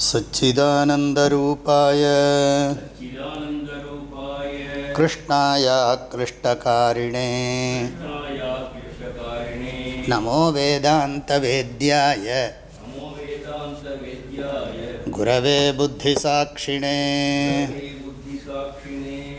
सच्चिदानन्दरूपाय कृष्णायाकृष्टकारिणे नमो वेदान्तवेद्याय। गुरवे बुद्धिसाक्षिणे।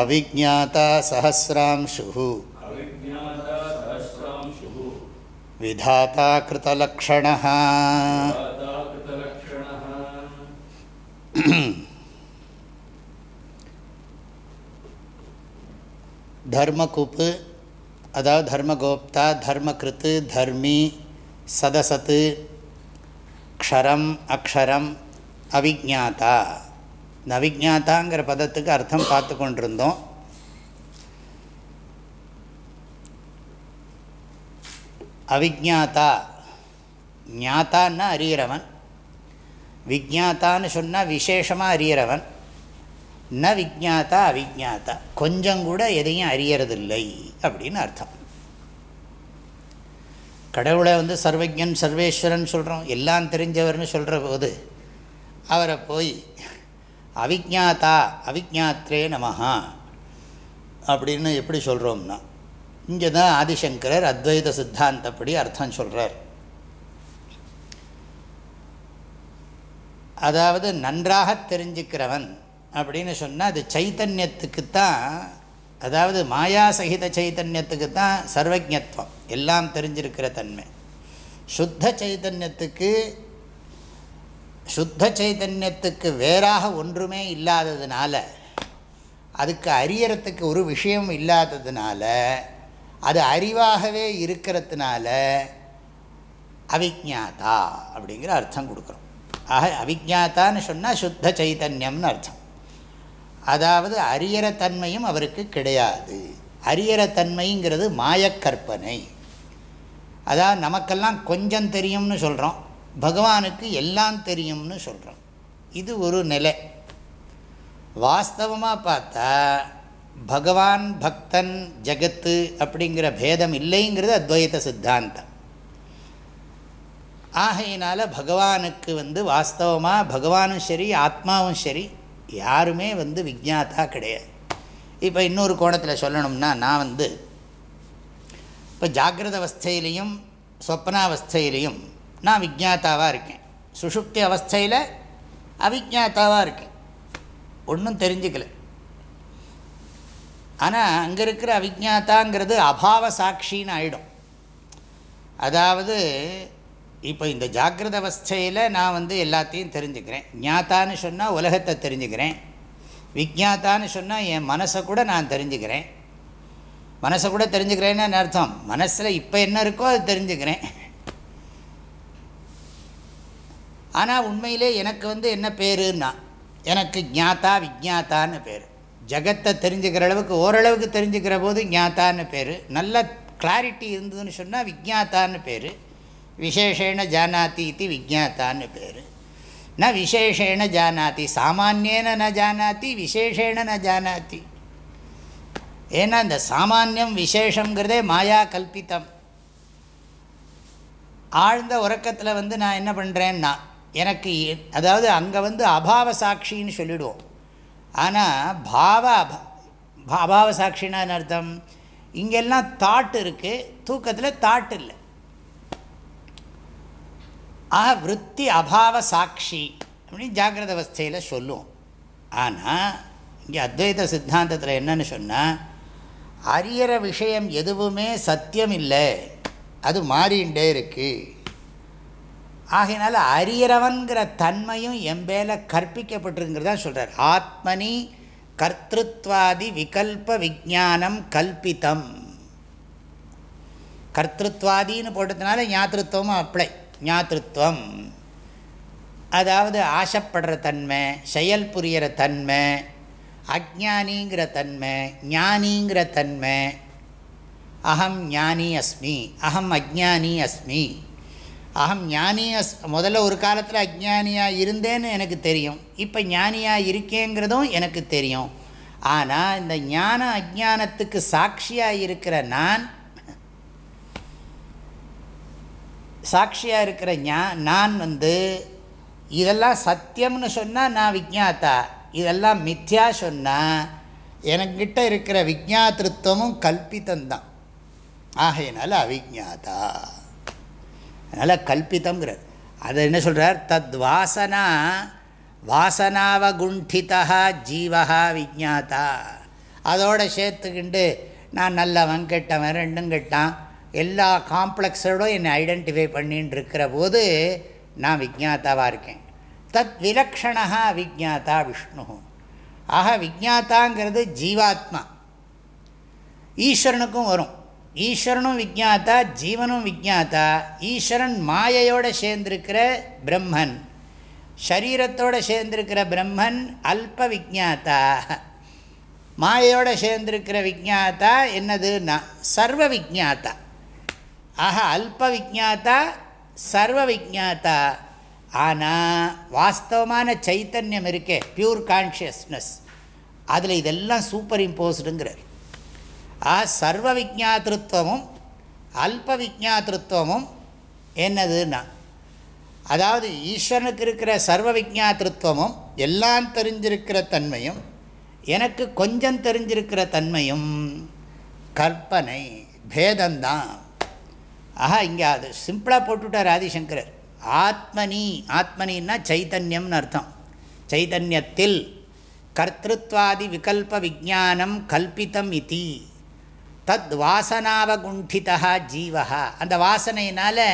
अविज्ञाता सहस्रांशुः अविज्ञाता सहस्रांशुः विधाता कृतलक्षणः दाता कृतलक्षणः தர்மகுப்பு அதாவது தர்மகோப்தா தர்மகிருத்து தர்மி சதசத்து க்ஷரம் அக்ஷரம் அவிஜாத்தா இந்த அவிஜாத்தாங்கிற பதத்துக்கு அர்த்தம் பார்த்து கொண்டிருந்தோம். அவிஜாத்தா ஞாத்தான்னா அறிகிறவன். விஜாத்தான்னு சொன்னால் விசேஷமாக அறிகிறவன். ந விஜாத்தா அவிஜாத்தா கொஞ்சம் கூட எதையும் அறியறதில்லை அப்படின்னு அர்த்தம். கடவுளை வந்து சர்வஜன் சர்வேஸ்வரன் சொல்கிறோம் எல்லாம் தெரிஞ்சவர்னு சொல்கிற போது அவரை போய் அவிஜாத்தா அவிஜாத்ரே நமஹா. அப்படின்னு எப்படி சொல்கிறோம்னா இங்கே தான் ஆதிசங்கரர் அத்வைத சித்தாந்தப்படி அர்த்தம் சொல்கிறார் அதாவது நன்றாக தெரிஞ்சுக்கிறவன் அப்படின்னு சொன்னால் அது சைத்தன்யத்துக்குத்தான் அதாவது மாயா சகித சைத்தன்யத்துக்கு தான் சர்வஜத்வம் எல்லாம் தெரிஞ்சிருக்கிற தன்மை. சுத்த சைத்தன்யத்துக்கு சுத்த சைதன்யத்துக்கு வேறாக ஒன்றுமே இல்லாததுனால அதுக்கு அறியறத்துக்கு ஒரு விஷயம் இல்லாததுனால அது அறிவாகவே இருக்கிறதுனால அவிஜாதா அப்படிங்கிற அர்த்தம் கொடுக்குறோம். ஆக அவிஜாத்தான்னு சொன்னால் சுத்த சைதன்யம்னு அர்த்தம். அதாவது அரியற தன்மையும் அவருக்கு கிடையாது. அரியற தன்மைங்கிறது மாயக்கற்பனை அதாவது நமக்கெல்லாம் கொஞ்சம் தெரியும்னு சொல்கிறோம் பகவானுக்கு எல்லாம் தெரியும்னு சொல்கிறோம் இது ஒரு நிலை. வாஸ்தவமாக பார்த்தா பகவான் பக்தன் ஜகத்து அப்படிங்கிற பேதம் இல்லைங்கிறது அத்வைத சித்தாந்தம். ஆகையினால் பகவானுக்கு வந்து வாஸ்தவமாக பகவானும் சரி ஆத்மாவும் சரி யாருமே வந்து விஜாத்தா கிடையாது. இப்போ இன்னொரு கோணத்தில் சொல்லணும்னா நான் வந்து இப்போ ஜாகிரத அவஸ்தையிலையும் சொப்னாவஸ்தையிலையும் நான் விஜாத்தாவாக இருக்கேன். சுஷுப்தி அவஸ்தையில் அவிஜாத்தாவாக இருக்கேன். ஒன்றும் தெரிஞ்சுக்கல. ஆனால் அங்கே இருக்கிற அவிஜாத்தாங்கிறது அபாவ சாட்சின்னு ஆகிடும் அதாவது இப்போ இந்த ஜாகிரத அவஸ்தையில் நான் வந்து எல்லாத்தையும் தெரிஞ்சுக்கிறேன். ஞாத்தான்னு சொன்னால் உலகத்தை தெரிஞ்சுக்கிறேன். விஜாத்தான்னு சொன்னால் என் மனசை கூட நான் தெரிஞ்சுக்கிறேன். மனசை கூட தெரிஞ்சுக்கிறேன்னு அர்த்தம்? மனசில் இப்போ என்ன இருக்கோ அது தெரிஞ்சுக்கிறேன். ஆனால் உண்மையிலே எனக்கு வந்து என்ன பேருன்னா எனக்கு ஜாத்தா விஜாத்தான்னு பேர். ஜகத்தை தெரிஞ்சுக்கிற அளவுக்கு ஓரளவுக்கு தெரிஞ்சுக்கிற போது ஞாத்தான்னு பேர். நல்ல கிளாரிட்டி இருந்ததுன்னு சொன்னால் விஜாத்தான்னு பேர். விசேஷேன ஜானாதி இது விஜாத்தான்னு பேர். ந விசேஷேண ஜானாதி சாமானியன ந ஜானாதி விசேஷேண ந ஜானாதி ஏன்னா இந்த சாமானியம் விசேஷங்கிறதே மாயா கல்பித்தம். ஆழ்ந்த உறக்கத்தில் வந்து நான் என்ன பண்ணுறேன்னா எனக்கு அதாவது அங்கே வந்து அபாவ சாட்சின்னு சொல்லிடுவோம். ஆனால் பாவ அபா அபாவ சாட்சின்னா அர்த்தம்? இங்கெல்லாம் தாட் இருக்குது தூக்கத்தில் தாட் இல்லை. ஆக விற்பி அபாவ சாட்சி அப்படின்னு ஜாகிரத அவஸ்தையில் சொல்லுவோம். ஆனால் இங்கே அத்வைத சித்தாந்தத்தில் என்னன்னு சொன்னால் அறியிற விஷயம் எதுவுமே சத்தியம் இல்லை. அது மாறிண்டே இருக்குது ஆகையினால அறியறவன்கிற தன்மையும் எம்பேல கற்பிக்கப்பட்டிருங்கிறதா சொல்கிறார் ஆத்மனி கர்த்திருவாதி விகல்ப விஜானம் கல்பித்தம் கர்த்திருவாதின்னு போட்டதுனால ஞாத்திருவமும் அப்ளை ஞாத்திருவம் அதாவது ஆசைப்படுற தன்மை செயல் புரிகிற தன்மை அஜானிங்கிற தன்மை ஞானிங்கிற தன்மை. அகம் ஞானி அஸ்மி அகம் அஜானி அஸ்மி. அகம் ஞானி முதல்ல ஒரு காலத்தில் அஜ்ஞானியாக இருந்தேன்னு எனக்கு தெரியும். இப்போ ஞானியாக இருக்கேங்கிறதும் எனக்கு தெரியும். ஆனால் இந்த ஞான அஜானத்துக்கு சாட்சியாக இருக்கிற நான் சாட்சியாக இருக்கிற ஞா நான் வந்து இதெல்லாம் சத்தியம்னு சொன்னால் நான் விஜாத்தா இதெல்லாம் மித்யா சொன்னால் எனக்கிட்ட இருக்கிற விஜாத்திருத்தமும் கல்பித்தந்தான் ஆகையினால அவிஜாதா அதனால் கல்பித்தங்கிறார் அதை என்ன சொல்கிறார் தத் வாசனா வாசனாவகுண்டிதா ஜீவா விஜாத்தா அதோட சேர்த்துக்கிண்டு நான் நல்லவன் கெட்டவன் ரெண்டும் கெட்டான். எல்லா காம்ப்ளெக்ஸோடும் என்னை ஐடென்டிஃபை பண்ணின்னு இருக்கிற போது நான் விஜாத்தாவாக இருக்கேன். தத் விலக்ஷணா விஜாத்தா விஷ்ணு. ஆக விஜாத்தாங்கிறது ஜீவாத்மா. ஈஸ்வரனுக்கும் வரும். ஈஸ்வரனும் விஜாத்தா ஜீவனும் விஜாத்தா ஈஸ்வரன் மாயையோடு சேர்ந்திருக்கிற பிரம்மன். ஷரீரத்தோடு சேர்ந்திருக்கிற பிரம்மன் அல்ப விஜாத்தா. மாயையோடு சேர்ந்திருக்கிற விஜாத்தா என்னதுன்னா சர்வ விஜாத்தா. ஆக அல்ப விஜாத்தா சர்வ விஜாத்தா. ஆனால் வாஸ்தவமான சைத்தன்யம் இருக்கே பியூர் கான்ஷியஸ்னஸ் அதில் இதெல்லாம் சூப்பர் இம்போஸ்டுங்கிறார் ஆ சர்வ விஜாத்திருவமும் அல்ப விஜாத்திருவமும் என்னதுன்னா அதாவது ஈஸ்வரனுக்கு இருக்கிற சர்வ விஜாத்திருவமும் எல்லாம் தெரிஞ்சிருக்கிற தன்மையும் எனக்கு கொஞ்சம் தெரிஞ்சிருக்கிற தன்மையும் கற்பனை பேதந்தான் ஆஹா இங்கே அது சிம்பிளாக போட்டுவிட்டார் ஆதிசங்கரர். ஆத்மனி ஆத்மனின்னா சைத்தன்யம்னு அர்த்தம். சைதன்யத்தில் கர்த்திருவாதி விகல்ப விஜானம் கல்பித்தம் இத்தி தத் வாசனாவகுண்டிதா ஜீவா அந்த வாசனையினால்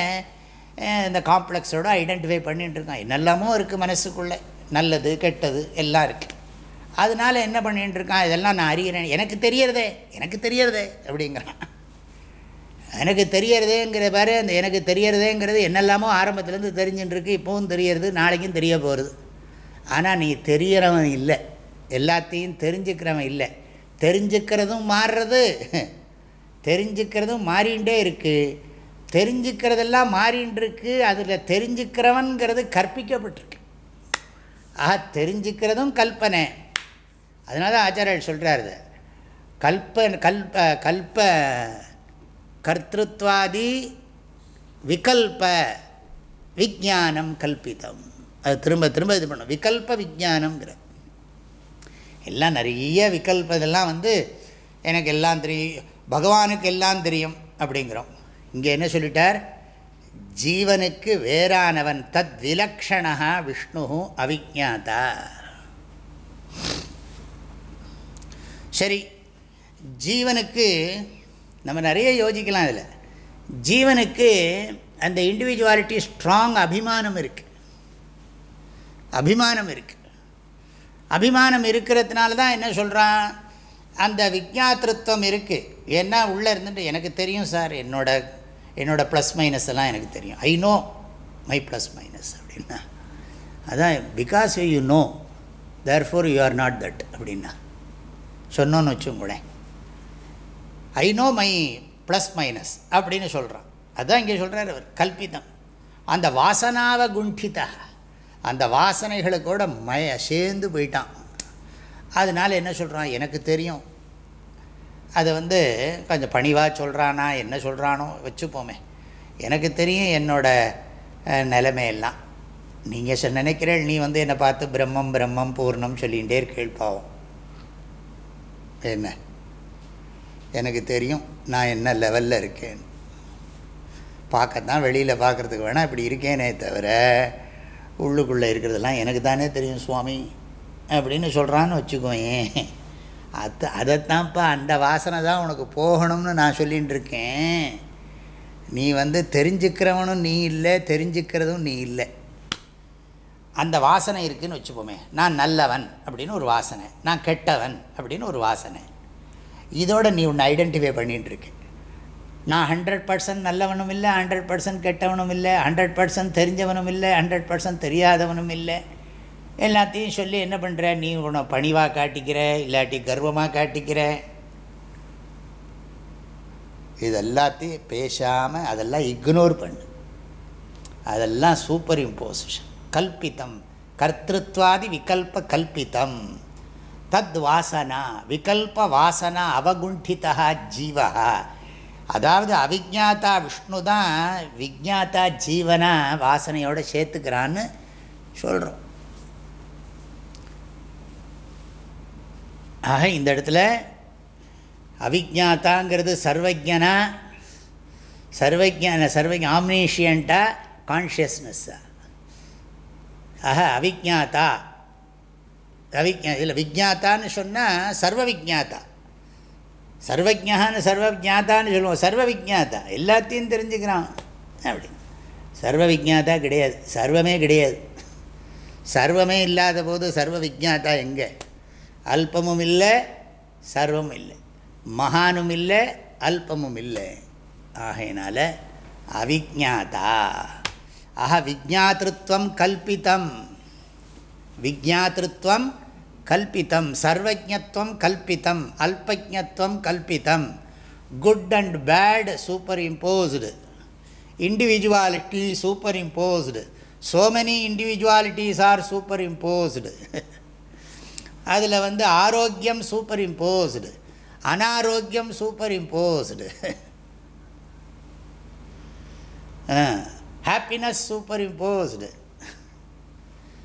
இந்த காம்ப்ளெக்ஸோடு ஐடென்டிஃபை பண்ணிகிட்டு இருக்கான். என்னெல்லாமோ இருக்குது மனசுக்குள்ளே. நல்லது கெட்டது எல்லாம் இருக்குது அதனால் என்ன பண்ணிகிட்டு இருக்கான்? இதெல்லாம் நான் அறிகிறேன். எனக்கு தெரியறதே எனக்கு தெரியறதே அப்படிங்கிறான். எனக்கு தெரியறதேங்கிற பாரு அந்த எனக்கு தெரியறதேங்கிறது என்னெல்லாமோ ஆரம்பத்துலேருந்து தெரிஞ்சுட்டு இருக்கு இப்போவும் தெரியறது நாளைக்கும் தெரிய போகிறது ஆனால் நீ தெரியறவன் இல்லை. எல்லாத்தையும் தெரிஞ்சுக்கிறவன் இல்லை. தெரிஞ்சுக்கிறதும் மாறுறது. தெரிஞ்சுக்கிறதும் மாறிகிட்டே இருக்குது தெரிஞ்சுக்கிறதெல்லாம் மாறின்ட்டுருக்கு அதில் தெரிஞ்சுக்கிறவன்கிறது கற்பிக்கப்பட்டிருக்கு. ஆக தெரிஞ்சுக்கிறதும் கல்பனை. அதனால தான் ஆச்சாரியர் சொல்கிறார் இது. கல்ப கல்ப கல்ப கர்த்திருவாதி விகல்ப விஜானம் கல்பிதம். அது திரும்ப திரும்ப இது பண்ணும். விகல்ப விஜானம்ங்கிற எல்லாம் நிறைய விகல்ப இதெல்லாம் வந்து எனக்கு எல்லாம் தெரியும். பகவானுக்கு எல்லாம் தெரியும் அப்படிங்கிறோம். இங்கே என்ன சொல்லிட்டார்? ஜீவனுக்கு வேறானவன் தத் விலக்ஷணா விஷ்ணு அவிஜாதா சரி ஜீவனுக்கு நம்ம நிறைய யோசிக்கலாம் அதில் ஜீவனுக்கு அந்த இண்டிவிஜுவாலிட்டி ஸ்ட்ராங் அபிமானம் இருக்குது அபிமானம் இருக்குது அபிமானம் இருக்கிறதுனால தான் என்ன சொல்கிறான் அந்த விஜாத்திருத்தம் இருக்குது ஏன்னா உள்ளே இருந்துட்டு எனக்கு தெரியும் சார். என்னோட என்னோடய ப்ளஸ் மைனஸ் எல்லாம் எனக்கு தெரியும். I know my plus minus அப்படின்னா. அதான் because you know therefore you are not that அப்படின்னா. சொன்னோன்னு வச்சுங்களேன் I know my plus minus அப்படின்னு சொல்கிறான் அதுதான் இங்கே சொல்கிறார் அவர். கல்பிதம். அந்த வாசனாவை குண்டிதா அந்த வாசனைகளுக்கூட மய சேர்ந்து போயிட்டான். அதனால் என்ன சொல்கிறான் எனக்கு தெரியும். அதை வந்து கொஞ்சம் பணிவாக சொல்கிறானா என்ன சொல்கிறானோ வச்சுப்போமே. எனக்கு தெரியும் என்னோடய நிலைமையெல்லாம். நீங்கள் சொ நினைக்கிறீள் நீ வந்து என்னை பார்த்து பிரம்மம் பிரம்மம் பூர்ணம் சொல்லிகிட்டே இருக்கேள் பாவம். என்ன? எனக்கு தெரியும் நான் என்ன லெவலில் இருக்கேன். பார்க்கத்தான் வெளியில் பார்க்குறதுக்கு வேணால் இப்படி இருக்கேனே தவிர உள்ளுக்குள்ளே இருக்கிறதெல்லாம் எனக்கு தானே தெரியும் சுவாமி. அப்படின்னு சொல்கிறான்னு வச்சுக்கோயேன். அது அதைத்தான்ப்பா அந்த வாசனை தான் உனக்கு போகணும்னு நான் சொல்லிகிட்டு இருக்கேன் நீ வந்து தெரிஞ்சுக்கிறவனும் நீ இல்லை தெரிஞ்சுக்கிறதும் நீ இல்லை. அந்த வாசனை இருக்குதுன்னு வச்சுப்போமே. நான் நல்லவன் அப்படின்னு ஒரு வாசனை. நான் கெட்டவன் அப்படின்னு ஒரு வாசனை. இதோட நீ ஒன்று ஐடென்டிஃபை பண்ணிகிட்டு இருக்க நான் ஹண்ட்ரட் பர்சன்ட் நல்லவனும் இல்லை ஹண்ட்ரட் பர்சன்ட் கெட்டவனும் இல்லை ஹண்ட்ரட் பர்சன்ட் தெரிஞ்சவனும் இல்லை ஹண்ட்ரட் பர்சன்ட் தெரியாதவனும் இல்லை. எல்லாத்தையும் சொல்லி என்ன பண்ணுற நீ உன்னை பணிவாக காட்டிக்கிற இல்லாட்டி கர்வமாக காட்டிக்கிற? இது எல்லாத்தையும் பேசாமல் அதெல்லாம் இக்னோர் பண்ணு. அதெல்லாம் சூப்பர் இம்போசிஷன் கல்பித்தம். கர்த்திருவாதி விகல்ப கல்பித்தம். தத் வாசனா. விகல்ப வாசனா அவகுண்டிதா ஜீவா அதாவது அவிஜாத்தா விஷ்ணு தான் விஜாத்தா ஜீவனா வாசனையோடு சேர்த்துக்கிறான்னு சொல்கிறோம் ஆக இந்த இடத்துல அவிஜாத்தாங்கிறது சர்வஜனா சர்வஜான சர்வ ஆம்னீஷியன்ட்டா கான்ஷியஸ்னஸ்ஸா ஆக அவிஜாத்தா அவிஜா இல்லை விஜாத்தான்னு சொன்னால் சர்வ விஜாத்தா சர்வஜான்னு சர்வ விஜாத்தான்னு சொல்லுவோம். சர்வ விஜாத்தா எல்லாத்தையும் தெரிஞ்சுக்கிறான். அப்படி. சர்வ விஜாத்தா கிடையாது. சர்வமே கிடையாது. சர்வமே இல்லாத போது சர்வ விஜாத்தா எங்கே? அல்பமும் இல்லை சர்வம் இல்லை. மகானும் இல்லை அல்பமும் இல்லை. ஆகையினால அவிஜாதா ஆஹ விஜாத்திருவம் கல்பித்தம் விஜாத்திருவம் கல்பித்தம் சர்வஜத்வம் கல்பித்தம் அல்பஜத்வம் கல்பித்தம் good and bad superimposed individuality superimposed so many individualities are superimposed அதில் வந்து ஆரோக்கியம் superimposed அனாரோக்கியம் superimposed happiness superimposed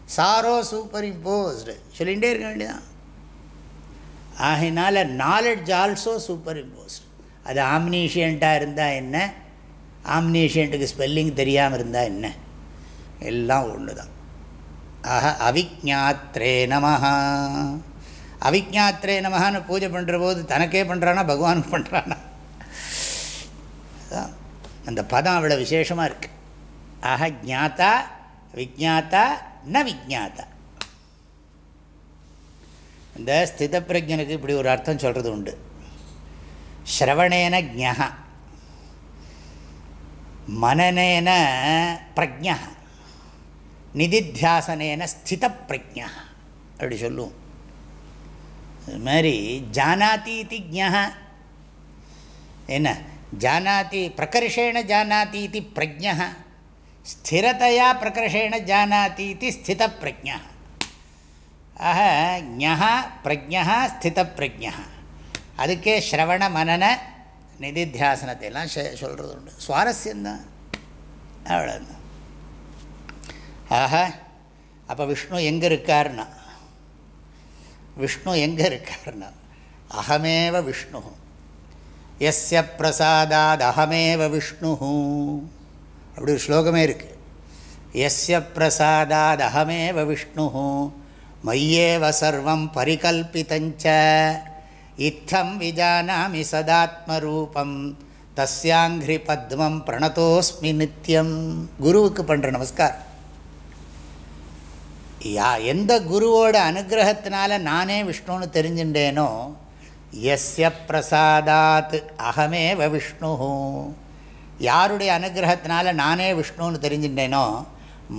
sorrow superimposed சொல்லிகிட்டே இருக்க வேண்டியதான் ஆகையினால நாலெட்ஜ் ஆல்சோ சூப்பர் இம்போஸ்டு அது ஆம்னீஷியண்ட்டாக இருந்தால் என்ன? ஆம்னீஷியண்ட்டுக்கு ஸ்பெல்லிங் தெரியாமல் இருந்தால் என்ன? எல்லாம் ஒன்று தான் அஹ அவிஜாத்ரே நமஹா. அவிஜாத்ரே நமஹான்னு பூஜை பண்ணுற போது தனக்கே பண்ணுறானா பகவானுக்கு பண்ணுறானா அந்த பதம் அவ்வளோ விசேஷமாக இருக்குது அஹ ஜாத்தா விஜாத்தா ந விஜாத்தா. இந்த ஸ்தித பிரஜனுக்கு இப்படி ஒரு அர்த்தம் சொல்கிறது உண்டு. ஸ்ரவணேன ஜா மனநேன பிரஜா நிதித்தியாசனேன ஸ்தித பிரஜா அப்படி சொல்லுவோம். அது மாதிரி ஜானாதீதி ஜா என்ன? ஜானாதி பிரகர்ஷேண ஜானாதீதி பிரஜா ஸ்திரதையா பிரகர்ஷேண ஜானாதீதி ஸ்தித பிரஜா ஆக ஞா பிரஜா ஸ்தித பிரஜா அதுக்கே ஸ்ரவண மனன நிதித்தியாசனத்தை எல்லாம் சொல்கிறது உண்டு சுவாரஸ்யந்தான். அவ்வளோதான் ஆஹா அப்போ விஷ்ணு எங்கே இருக்கார்னா? விஷ்ணு எங்கே இருக்கார்னா? அகமேவ விஷ்ணு. எஸ்ய பிரசாதாத் அகமேவ விஷ்ணு. அப்படி ஒரு ஸ்லோகமே இருக்குது எஸ்ய பிரசாதாத் அகமேவ விஷ்ணு. மையேவ சர்வம் பரிகல்பித்தஞ்ச. இத்தம் விஜானாமி சதாத்மரூபம். தஸ்யாங்கிரி பத்மம் பிரணதோஸ்மி நித்தியம் குருவுக்கு பண்ணுற நமஸ்காரம். யா எந்த குருவோட அனுகிரகத்தினால நானே விஷ்ணுன்னு தெரிஞ்சுட்டேனோ எஸ்ய பிரசாதாத் அகமேவ விஷ்ணு. யாருடைய அனுகிரகத்தினால நானே விஷ்ணுன்னு தெரிஞ்சுட்டேனோ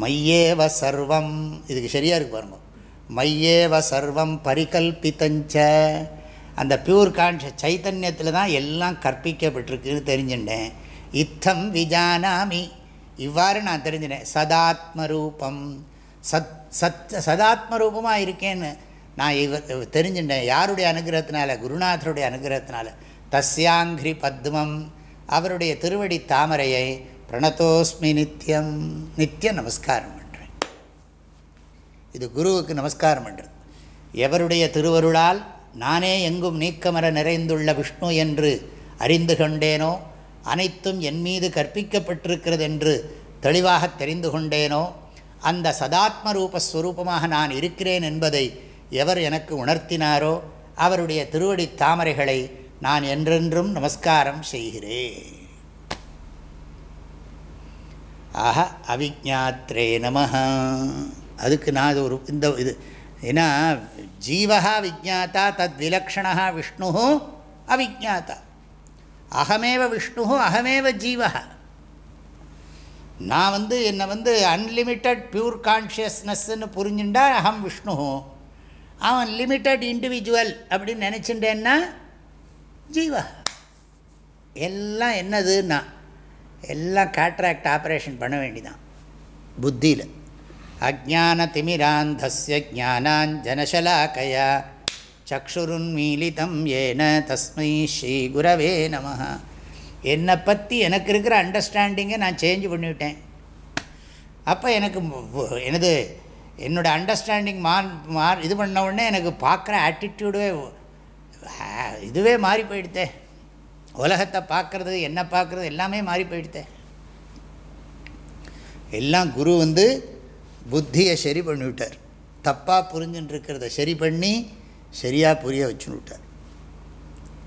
மையேவ சர்வம் இதுக்கு சரியாக இருக்கு பாருங்க. மையேவ சர்வம் பரிகல்பித்தஞ்ச அந்த பியூர் கான்ஷ சைத்தன்யத்தில் தான் எல்லாம் கற்பிக்கப்பட்டிருக்குன்னு தெரிஞ்சுட்டேன் இத்தம் விஜானாமி இவ்வாறு நான் தெரிஞ்சினேன் சதாத்ம ரூபம் சத் சத் சதாத்ம ரூபமாக இருக்கேன்னு நான் இவ தெரிஞ்சுட்டேன். யாருடைய அனுகிரகத்தினால? குருநாதருடைய அனுகிரகத்தினால. தஸ்யாங்கிரி பத்மம் அவருடைய திருவடி தாமரையை பிரணதோஸ்மி நித்தியம் நித்தியம் நமஸ்காரம் பண்ணுறேன் இது குருவுக்கு நமஸ்காரம் பண்ணுறது எவருடைய திருவருளால் நானே எங்கும் நீக்கமர நிறைந்துள்ள விஷ்ணு என்று அறிந்து கொண்டேனோ அனைத்தும் என் மீது கற்பிக்கப்பட்டிருக்கிறது என்று தெளிவாக தெரிந்து கொண்டேனோ அந்த சதாத்ம ரூபஸ்வரூபமாக நான் இருக்கிறேன் என்பதை எவர் எனக்கு உணர்த்தினாரோ அவருடைய திருவடி தாமரைகளை நான் என்றென்றும் நமஸ்காரம் செய்கிறேன். ஆஹ அவிஜாத்ரே நம அதுக்கு நான் இது ஒரு இந்த இது ஏன்னா ஜீவகா விஜாத்தா தத் விலக்ஷணா விஷ்ணு அவிஜாத்தா அகமேவ விஷ்ணு அகமேவ ஜீவகா நான் வந்து என்னை வந்து அன்லிமிட்டட் பியூர் கான்ஷியஸ்னஸ்ன்னு புரிஞ்சுட்டா அகம் விஷ்ணு. அவன் லிமிட்டட் இண்டிவிஜுவல் அப்படின்னு நினச்சிட்டேன்னா ஜீவா. எல்லாம் என்னதுன்னா எல்லாம் கேட்ராக்ட் ஆப்ரேஷன் பண்ண வேண்டிதான். புத்தியில். அஜான திமிராந்தஸ்ய ஜானாஞ்சனசலாக்கயா சக்ஷுருன்மீலிதம் ஏன தஸ்மை ஸ்ரீ குரவே நம என்னை பற்றி எனக்கு இருக்கிற அண்டர்ஸ்டாண்டிங்கை நான் சேஞ்ச் பண்ணிவிட்டேன். அப்போ எனக்கு எனது என்னோடய அண்டர்ஸ்டாண்டிங் மார் மார் இது பண்ண உடனே எனக்கு பார்க்குற ஆட்டிடியூடே இதுவே மாறி போயிடுத்தேன் உலகத்தை பார்க்குறது என்ன பார்க்குறது எல்லாமே மாறி போயிடுத்தேன் எல்லாம் குரு வந்து புத்தியை சரி பண்ணிவிட்டார். தப்பாக புரிஞ்சுட்டு இருக்கிறத சரி பண்ணி சரியாக புரிய வச்சுன்னு விட்டார்.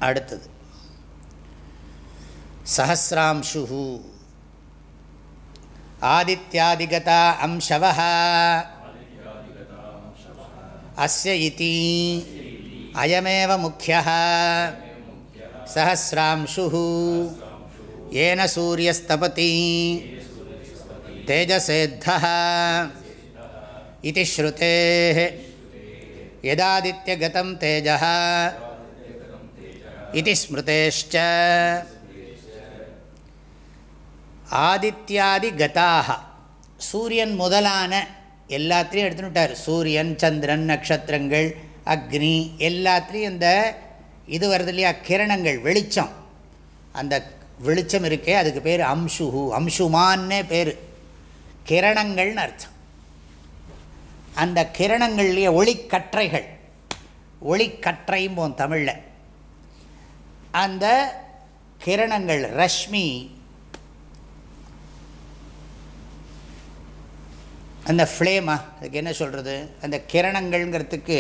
அடுத்தது सहस्रांशु। आदित्यादिगता अंशवः। अस्य इति अयमेव मुख्यः। सहस्रांशुः। येन सूर्यस्तपति। तेजसेद्धः। इति श्रुतेः। यदादित्यगतं तेजः। इति स्मृतेश्च। ஆதித்யாதி கதாக சூரியன் முதலான எல்லாத்தையும் எடுத்துட்டார் சூரியன் சந்திரன் நட்சத்திரங்கள் அக்னி எல்லாத்துலேயும் இந்த இது வருது இல்லையா? கிரணங்கள் வெளிச்சம். அந்த வெளிச்சம் இருக்கே அதுக்கு பேர் அம்சுஹு அம்சுமான்னே பேர். கிரணங்கள்னு அர்த்தம். அந்த கிரணங்கள்லேயே ஒளிக்கற்றைகள். ஒளிக்கற்றையும் ஒளிக்கற்றைம்போம் தமிழில். அந்த கிரணங்கள் ரஷ்மி அந்த ஃப்ளேமா அதுக்கு என்ன சொல்கிறது அந்த கிரணங்கள்ங்கிறதுக்கு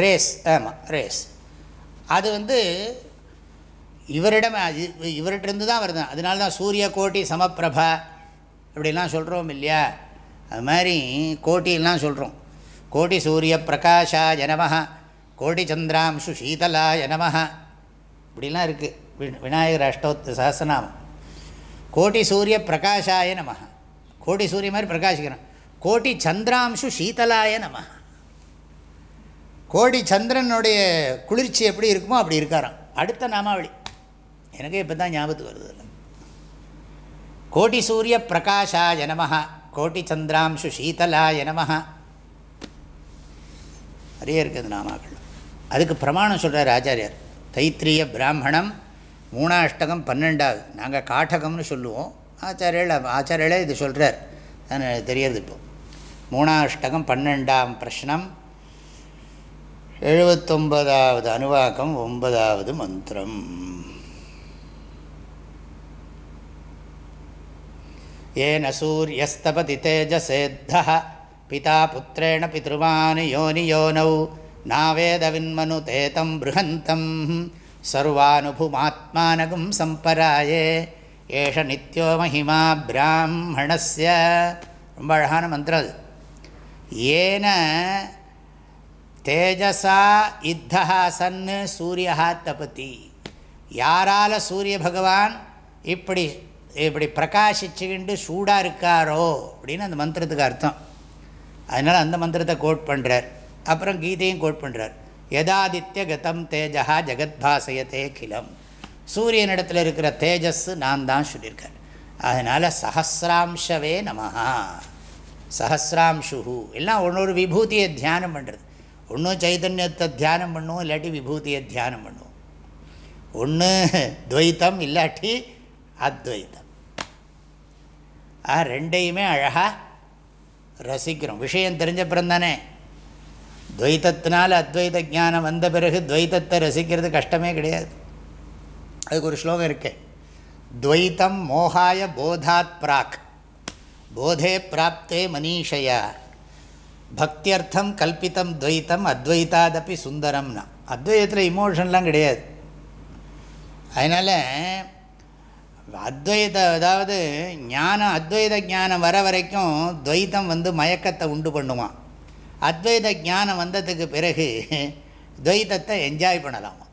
ரேஸ் ஆமாம் ரேஸ் அது வந்து இவரிடம் இவர்கிட்டருந்து தான் வருது. அதனால தான் சூரிய கோட்டி சமப்பிரபா இப்படிலாம் சொல்கிறோம் இல்லையா? அது மாதிரி கோட்டிலாம் சொல்கிறோம் கோட்டி சூரிய பிரகாஷா ஜனமஹ கோட்டி சந்திராம்சு சீதலா ஜனமஹ இப்படிலாம் இருக்குது வி விநாயகர் அஷ்டோத்த சஹசநாமம் கோட்டி சூரிய பிரகாஷாய நமஹா. கோட்டி சூரிய மாதிரி பிரகாசிக்கிறான் கோட்டி சந்திராம்சு சீதலாய நம. கோடி சந்திரனுடைய குளிர்ச்சி எப்படி இருக்குமோ அப்படி இருக்காராம். அடுத்த நாமாவளி. எனக்கு இப்போ தான் ஞாபகத்துக்கு வருது கோடி கோட்டி சூரிய பிரகாஷாய நம. கோட்டி சந்திராம்சு சீதலாய நம. நிறைய இருக்குது நாமாக்கள். அதுக்கு பிரமாணம் சொல்கிறார் ஆச்சாரியார். தைத்திரிய பிராமணம் மூணாஷ்டகம் பன்னெண்டாவது. நாங்கள் காட்டகம்னு சொல்லுவோம். ஆச்சாரியர்கள் ஆச்சாரியர்களே இது சொல்கிறார் தெரியறது இப்போ. மூணாஷ்டகம் பன்னெண்டாம் பிரஷ்னம். எழுபத்தொம்பதாவது அணுவாக்கம் ஒன்பதாவது மந்திரம். ஏன சூரியஸ்தபதி தேஜசேத்த பிதா புத்திரேண பித்ருமான் யோனியோனௌ நாவேதவின்மனு தேதம் பிருகந்தம் சர்வானுபுமாத்மானகும் சம்பராயே. ஏஷ நித்யோ மகிமா பிராமணஸ்ய. ரொம்ப அழகான மந்திரம் அது. ஏன தேஜசா இத்தா சன்னு சூரியா தபதி. யாரால் சூரிய பகவான் இப்படி இப்படி பிரகாசிச்சுக்கிண்டு சூடாக இருக்காரோ அப்படின்னு அந்த மந்திரத்துக்கு அர்த்தம். அதனால் அந்த மந்திரத்தை கோட் பண்ணுறார் அப்புறம் கீதையும் கோட் பண்ணுறார் யதாதித்ய கதம் தேஜா ஜெகத்பாசயத்தே கிலம். சூரியனிடத்தில் இருக்கிற தேஜஸ் நான் தான் சொல்லியிருக்கார். அதனால் சஹசிராம்சவே நமஹா. சஹசிராம்சு எல்லாம் ஒன்னொரு விபூதியை தியானம் பண்ணுறது ஒன்றும் சைதன்யத்தை தியானம் பண்ணுவோம் இல்லாட்டி விபூதியை தியானம் பண்ணுவோம் ஒன்று துவைத்தம் இல்லாட்டி அத்வைத்தம். ஆ ரெண்டையுமே அழகாக ரசிக்கிறோம். விஷயம் தெரிஞ்சப்புறம் தானே. துவைத்தத்தினால் அத்வைத ஞானம் வந்த பிறகு துவைத்தத்தை ரசிக்கிறது கஷ்டமே கிடையாது. அதுக்கு ஒரு ஸ்லோகம் இருக்கு. துவைத்தம் மோகாய போதாத் பிராக். போதே பிராப்தே மனிஷயா. பக்தியர்த்தம் கல்பித்தம் துவைத்தம் அத்வைத்தாதப்பி சுந்தரம்னா. அத்வைதத்தில் இமோஷன்லாம் கிடையாது. அதனால் அத்வைத அதாவது ஞானம் அத்வைத ஞானம் வர வரைக்கும் துவைத்தம் வந்து மயக்கத்தை உண்டு பண்ணுவான். அத்வைத ஞானம் வந்ததுக்கு பிறகு துவைத்தத்தை என்ஜாய் பண்ணலாமா.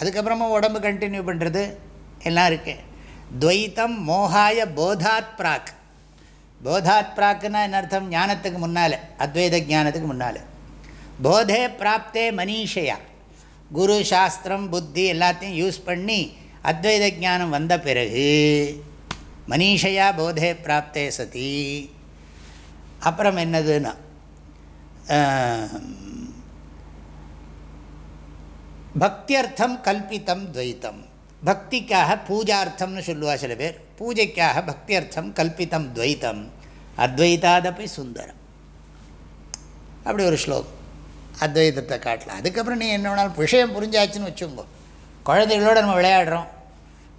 அதுக்கப்புறமா உடம்பு கண்டினியூ பண்ணுறது எல்லாம் இருக்குது துவைத்தம் மோகாய போதாத் பிராக். போதாத் பிராக்குன்னா என்ன அர்த்தம்? ஞானத்துக்கு முன்னால். அத்வைத ஞானத்துக்கு முன்னால். போதே பிராப்தே மனிஷையா. குரு சாஸ்திரம் புத்தி எல்லாத்தையும் யூஸ் பண்ணி அத்வைத ஞானம் வந்த பிறகு மனிஷையா போதே பிராப்தே சதி. அப்புறம் என்னதுன்னா பக்தியர்த்தம் கல்பித்தம் துவைத்தம். பக்திக்காக பூஜார்த்தம்னு சொல்லுவா சில பேர். பூஜைக்காக பக்தியர்த்தம் கல்பித்தம் துவைத்தம். அத்வைதாதப்பை சுந்தரம். அப்படி ஒரு ஸ்லோகம். அத்வைதத்தை காட்டலாம். அதுக்கப்புறம் நீ என்ன வேணாலும் விஷயம் புரிஞ்சாச்சுன்னு வச்சுங்கோ குழந்தைகளோடு நம்ம விளையாடுறோம்.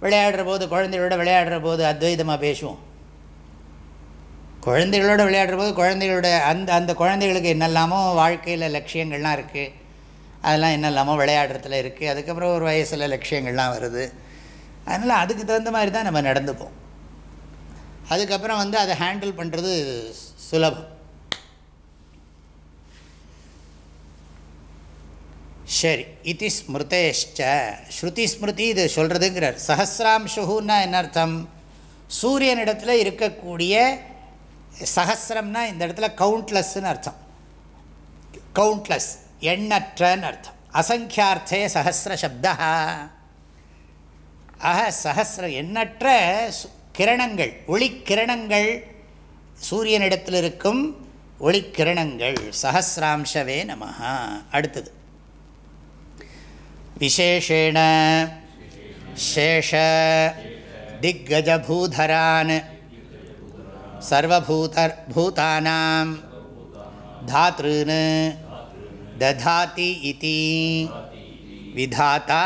விளையாடுற போது குழந்தைகளோட விளையாடுற போது அத்வைதமாக பேசுவோம். குழந்தைகளோட விளையாடுற போது குழந்தைகளோட அந்த அந்த குழந்தைகளுக்கு என்னெல்லாமோ வாழ்க்கையில் லட்சியங்கள்லாம் இருக்குது அதெல்லாம் என்ன இல்லாமல் விளையாடுறதுல இருக்குது அதுக்கப்புறம் ஒரு வயசில் லட்சியங்கள்லாம் வருது. அதனால் அதுக்கு தகுந்த மாதிரி தான் நம்ம நடந்துப்போம். அதுக்கப்புறம் வந்து அதை ஹேண்டில் பண்ணுறது சுலபம். சரி இது ஸ்மிருதேஷ்ட ஸ்ருதி ஸ்மிருதி இது சொல்கிறதுங்கிறார் சஹசிராம்சுன்னா என்ன அர்த்தம்? சூரியனிடத்தில் இருக்கக்கூடிய சஹசிரம்னா இந்த இடத்துல கவுண்ட்லெஸ்ன்னு அர்த்தம். கவுண்ட்லெஸ் எண்ணற்றன்னு அர்த்தம். அசங்கியார்த்தே சகசிரசப்தா ஆக சஹசிர எண்ணற்ற கிரணங்கள் ஒளிக்கிரணங்கள் சூரியனிடத்தில் இருக்கும் ஒளிக்கிரணங்கள். சகசிராம்சவே நம அடுத்தது. விசேஷேண. சேஷ. திக்கஜபூதரான். சர்வபூத பூதானாம். தாத்ருன்னு ததாதி இதி விதாத்தா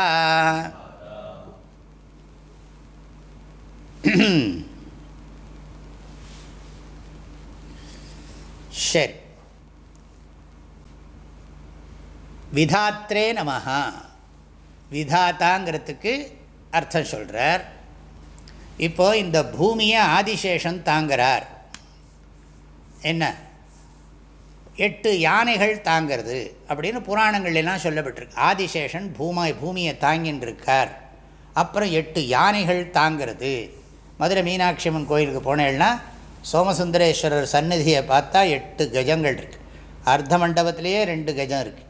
சரி விதாத்ரே நமஹா விதாத்தாங்கிறதுக்கு அர்த்தம் சொல்கிறார் இப்போது இந்த பூமியை ஆதிசேஷன் தாங்கிறார். என்ன? எட்டு யானைகள் தாங்கிறது அப்படின்னு புராணங்கள்லாம் சொல்லப்பட்டிருக்கு. ஆதிசேஷன் பூமா பூமியை தாங்கின்னு இருக்கார் அப்புறம் எட்டு யானைகள் தாங்கிறது. மதுரை மீனாட்சி அம்மன் கோயிலுக்கு போனேன்னா சோமசுந்தரேஸ்வரர் சந்நிதியை பார்த்தா எட்டு கஜங்கள் இருக்குது அர்த்த மண்டபத்திலேயே ரெண்டு கஜம் இருக்குது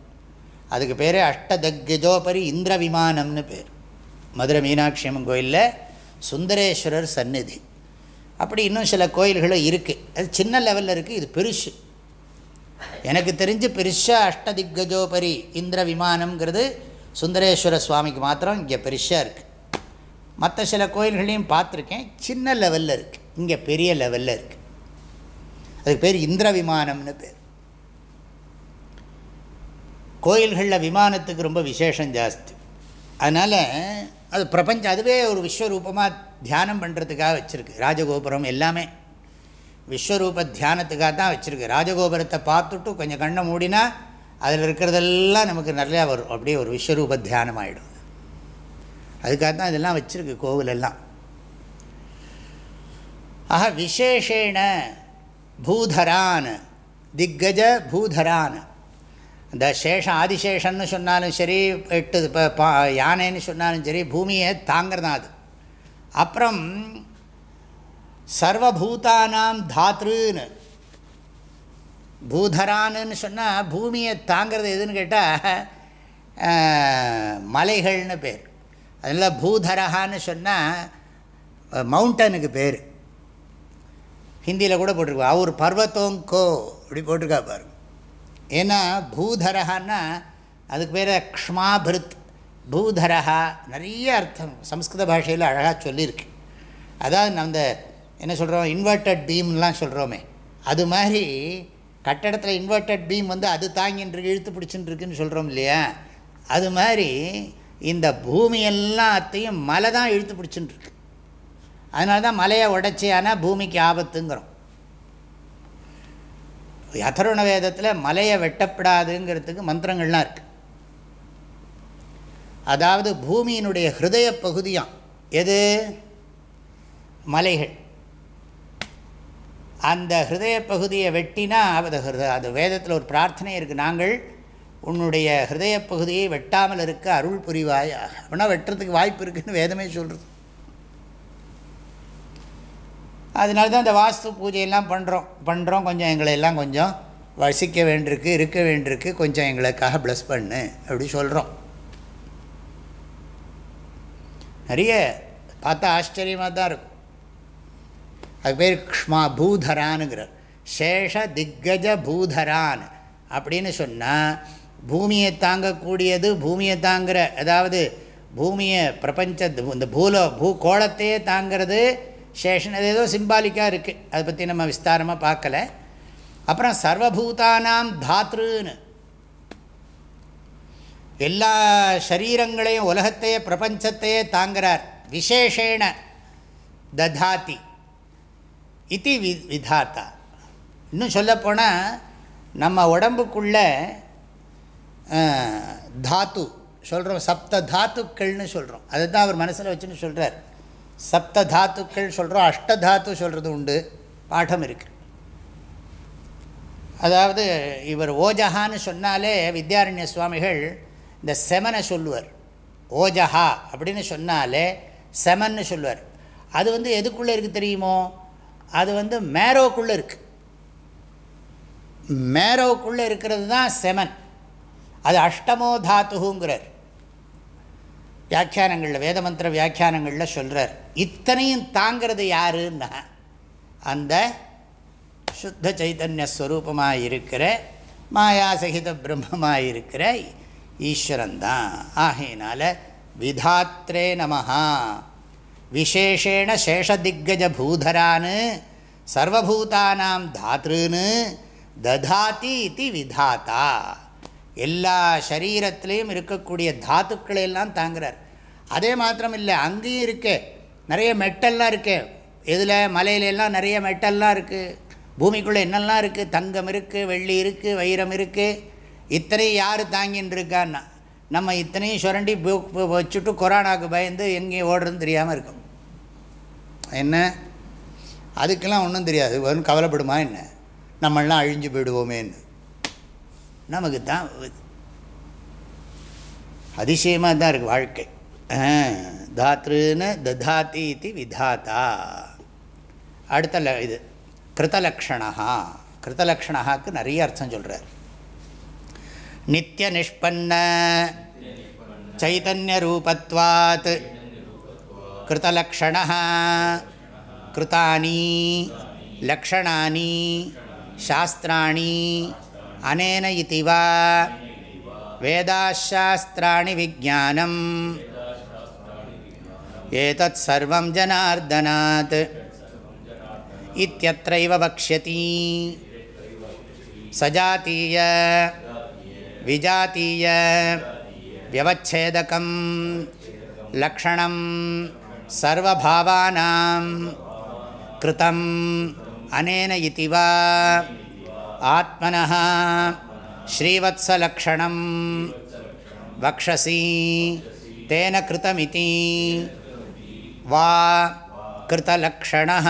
அதுக்கு பேர் அஷ்டதக்கஜோபரி இந்திர விமானம்னு பேர். மதுரை மீனாட்சி அம்மன் கோயிலில் சுந்தரேஸ்வரர் சந்நிதி. அப்படி இன்னும் சில கோயில்களும் இருக்குது அது சின்ன லெவலில் இருக்குது இது பெருசு. எனக்கு தெரிஞ்சு பெருசாக அஷ்டதிக்கஜோபரி இந்திர விமானம்ங்கிறது சுந்தரேஸ்வர சுவாமிக்கு மாத்திரம் இங்கே பெருசாக இருக்குது மற்ற சில கோயில்களையும் பார்த்துருக்கேன். சின்ன லெவலில் இருக்குது இங்கே பெரிய லெவலில் இருக்குது அதுக்கு பேர் இந்திர விமானம்னு பேர். கோயில்களில் விமானத்துக்கு ரொம்ப விசேஷம் ஜாஸ்தி. அதனால் அது பிரபஞ்சம் அதுவே ஒரு விஸ்வரூபமாக தியானம் பண்ணுறதுக்காக வச்சுருக்கு. ராஜகோபுரம் எல்லாமே. விஸ்வரூப தியானத்துக்காக தான் வச்சுருக்கு. ராஜகோபுரத்தை பார்த்துட்டு கொஞ்சம் கண்ணை மூடினா அதில் இருக்கிறதெல்லாம் நமக்கு நிறையா வரும். அப்படியே ஒரு விஸ்வரூப தியானம் ஆகிடும் அதுக்காக தான் இதெல்லாம் வச்சுருக்கு கோவிலெல்லாம். ஆக விசேஷேன பூதரான் திக்கஜ பூதரான். இந்த சேஷம் ஆதிசேஷன்னு சொன்னாலும் சரி எட்டு இப்போ பா யானைன்னு சொன்னாலும் சரி பூமியை தாங்கிறதான் அது. அப்புறம் சர்வபூதானாம் தாத்ருன்னு பூதரான்னு சொன்னால் பூமியை தாங்கிறது எதுன்னு கேட்டால் மலைகள்னு பேர். அதில் பூதரகான்னு சொன்னால் மவுண்டனுக்கு பேர். ஹிந்தியில் கூட போட்டிருக்கோம். அவர் பர்வத்தோங்கோ இப்படி போட்டிருக்கா பாருங்க ஏன்னா பூதரகான்னா அதுக்கு பேர் க்ஷ்மாபிருத். பூதரகா நிறைய அர்த்தம். சம்ஸ்கிருத பாஷையில் அழகாக சொல்லியிருக்கு. அதாவது அந்த என்ன சொல்கிறோம் இன்வெர்டட் பீம்லாம் சொல்கிறோமே அது மாதிரி கட்டடத்தில் இன்வெர்டட் பீம் வந்து அது தாங்கின்றிருக்கு இழுத்து பிடிச்சின்னுருக்குன்னு சொல்கிறோம் இல்லையா? அது மாதிரி இந்த பூமி எல்லாத்தையும் மலை தான் இழுத்து பிடிச்சின்னு இருக்கு. அதனால தான் மலையை உடைச்சியானா பூமிக்கு ஆபத்துங்கிறோம். அதருண வேதத்தில் மலையை வெட்டப்படாதுங்கிறதுக்கு மந்திரங்கள்லாம் இருக்குது அதாவது பூமியினுடைய ஹிருதய பகுதியாம். எது? மலைகள். அந்த ஹிருதய பகுதியை வெட்டினா அது ஹிருத அது வேதத்தில் ஒரு பிரார்த்தனை இருக்குது நாங்கள் உன்னுடைய ஹிருதய பகுதியை வெட்டாமல் இருக்க அருள் புரிவாய். அப்படின்னா வெட்டுறதுக்கு வாய்ப்பு இருக்குதுன்னு வேதமே சொல்கிறது அதனால தான் இந்த வாஸ்து பூஜையெல்லாம் பண்ணுறோம் பண்ணுறோம் கொஞ்சம் எங்களை எல்லாம் கொஞ்சம் வசிக்க வேண்டியிருக்கு இருக்க வேண்டியிருக்கு. கொஞ்சம் எங்களுக்காக ப்ளஸ் பண்ணு அப்படி சொல்கிறோம் நிறைய பார்த்தா ஆச்சரியமாக தான் இருக்கும். அது பேர் க்ஷ்மா பூதரானுங்கிறார் சேஷ திக்கஜ பூதரான் அப்படின்னு சொன்னால் பூமியை தாங்கக்கூடியது பூமியை தாங்குகிற அதாவது பூமியை பிரபஞ்ச இந்த பூலோ பூ கோலத்தையே தாங்கிறது சேஷன். அது ஏதோ சிம்பாலிக்காக இருக்குது அதை பற்றி நம்ம விஸ்தாரமாக பார்க்கல. அப்புறம் சர்வபூதானாம் தாத்ருன்னு. எல்லா சரீரங்களையும் உலகத்தையே பிரபஞ்சத்தையே தாங்கிறார். விசேஷேண ததாதி. இது வி விதாத்தா இன்னும் சொல்லப்போனால் நம்ம உடம்புக்குள்ள தாத்து சொல்கிறோம் சப்த தாத்துக்கள்னு சொல்கிறோம் அதை தான் அவர் மனசில் வச்சுன்னு சொல்கிறார் சப்த தாத்துக்கள் சொல்கிறோம் அஷ்ட தாத்து சொல்கிறது உண்டு. பாடம் இருக்குது அதாவது இவர் ஓஜஹான்னு சொன்னாலே வித்யாரண்ய சுவாமிகள் இந்த செமனை சொல்லுவார். ஓஜஹா அப்படின்னு சொன்னாலே செமன்னு சொல்லுவார். அது வந்து எதுக்குள்ளே இருக்குது தெரியுமோ? அது வந்து மேரோக்குள்ளே இருக்குது மேரோக்குள்ளே இருக்கிறது தான் செமன். அது அஷ்டமோ தாத்துகுங்கிறார். வியாக்கியானங்களில் வேதமந்திர வியாக்கியானங்களில் சொல்கிறார் இத்தனையும் தாங்கிறது யாருன்னா அந்த சுத்த சைதன்ய ஸ்வரூபமாக இருக்கிற மாயாசகித பிரம்மமாக இருக்கிற ஈஸ்வரன் தான். ஆகையினால விதாத்ரே நமஹா. விசேஷேண சேஷதிக்கஜ பூதரான் சர்வபூதானாம் தாத்ருன்னு ததாதி இது விதாத்தா. எல்லா சரீரத்திலையும் இருக்கக்கூடிய தாத்துக்களை எல்லாம் தாங்குறார். அதே மாத்திரம் இல்லை அங்கேயும் இருக்கே. நிறைய மெட்டல்லாம் இருக்கே. இதில் மலையிலெல்லாம் நிறைய மெட்டல்லாம் இருக்குது பூமிக்குள்ளே என்னெல்லாம் இருக்குது தங்கம் இருக்குது வெள்ளி இருக்குது வைரம் இருக்குது இத்தனையும் யார் தாங்கின்னு இருக்கான்னா நம்ம இத்தனையும் சுரண்டி வச்சுட்டு கொரோனாவுக்கு பயந்து எங்கேயும் ஓடுறதுன்னு தெரியாமல் இருக்கும். என்ன? அதுக்கெல்லாம் ஒன்றும் தெரியாது. ஒன்றும் கவலைப்படுமா என்ன? நம்மளாம் அழிஞ்சு போயிடுவோமேன்னு நமக்கு தான் அதிசயமாக தான் இருக்குது வாழ்க்கை. தாத்ருன்னு ததாதி இது விதாத்தா. அடுத்த இது கிருத்தலக்ஷணா கிருத்தலக்ஷணாக்கு நிறைய அர்த்தம் சொல்கிறார் நித்திய நிஷ்பன்ன. சைதன்ய ரூபத்வாத். கிருத்தலக்ஷண கிருத்தானி லக்ஷணானி சாஸ்திராணி அனேன இதி வா வேதாசாஸ்திராணி விஜானம் ஏதத் சர்வம் ஜனார்தனாத் இத்தியத்ரைவ வக்ஷ்யதி சஜாத்தீய விஜாத்தீய வியவச்சேதகம் லக்ஷணம் சர்வபாவானாம் கிருதம் அனேன இதி வா ஆத்மனः ஸ்ரீவத்ஸலக்ஷணம் வக்ஷசி தேன கிருதமிதி வா கிருத்தலக்ஷணः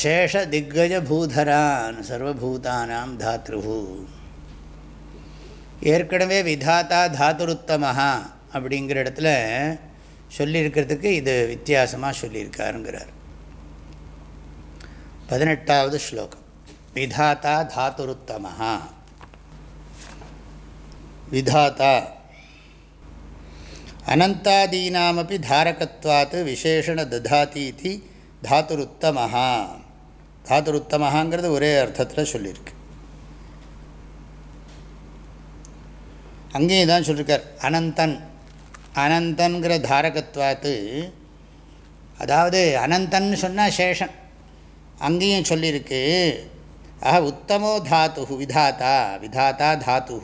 சேஷதிக்கஜபூதரான் சர்வபூதானாம் தாத்ரு ஏற்கனவே விதாத்தா தாத்துருத்தமஹா அப்படிங்கிற இடத்துல சொல்லியிருக்கிறதுக்கு இது வித்தியாசமாக சொல்லியிருக்காருங்கிறார். பதினெட்டாவது ஸ்லோகம். விதாத்தா தாத்துருத்தமஹா. விதாத்தா. அனந்தாதீனாமப்பி தாரகத்வாத்து விசேஷண ததாதி இது தாத்துருத்தமஹா. தாத்துருத்தமஹாங்கிறது ஒரே அர்த்தத்தில் சொல்லியிருக்கு. அங்கேயும் தான் சொல்லியிருக்கார். அனந்தன். அனந்தன்கிற தாரகத்வாத்து. அதாவது அனந்தன் சொன்னால் சேஷன் அங்கேயும் சொல்லியிருக்கு ஆஹா உத்தமோ தாத்து விதாத்தா விதாத்தா தாத்து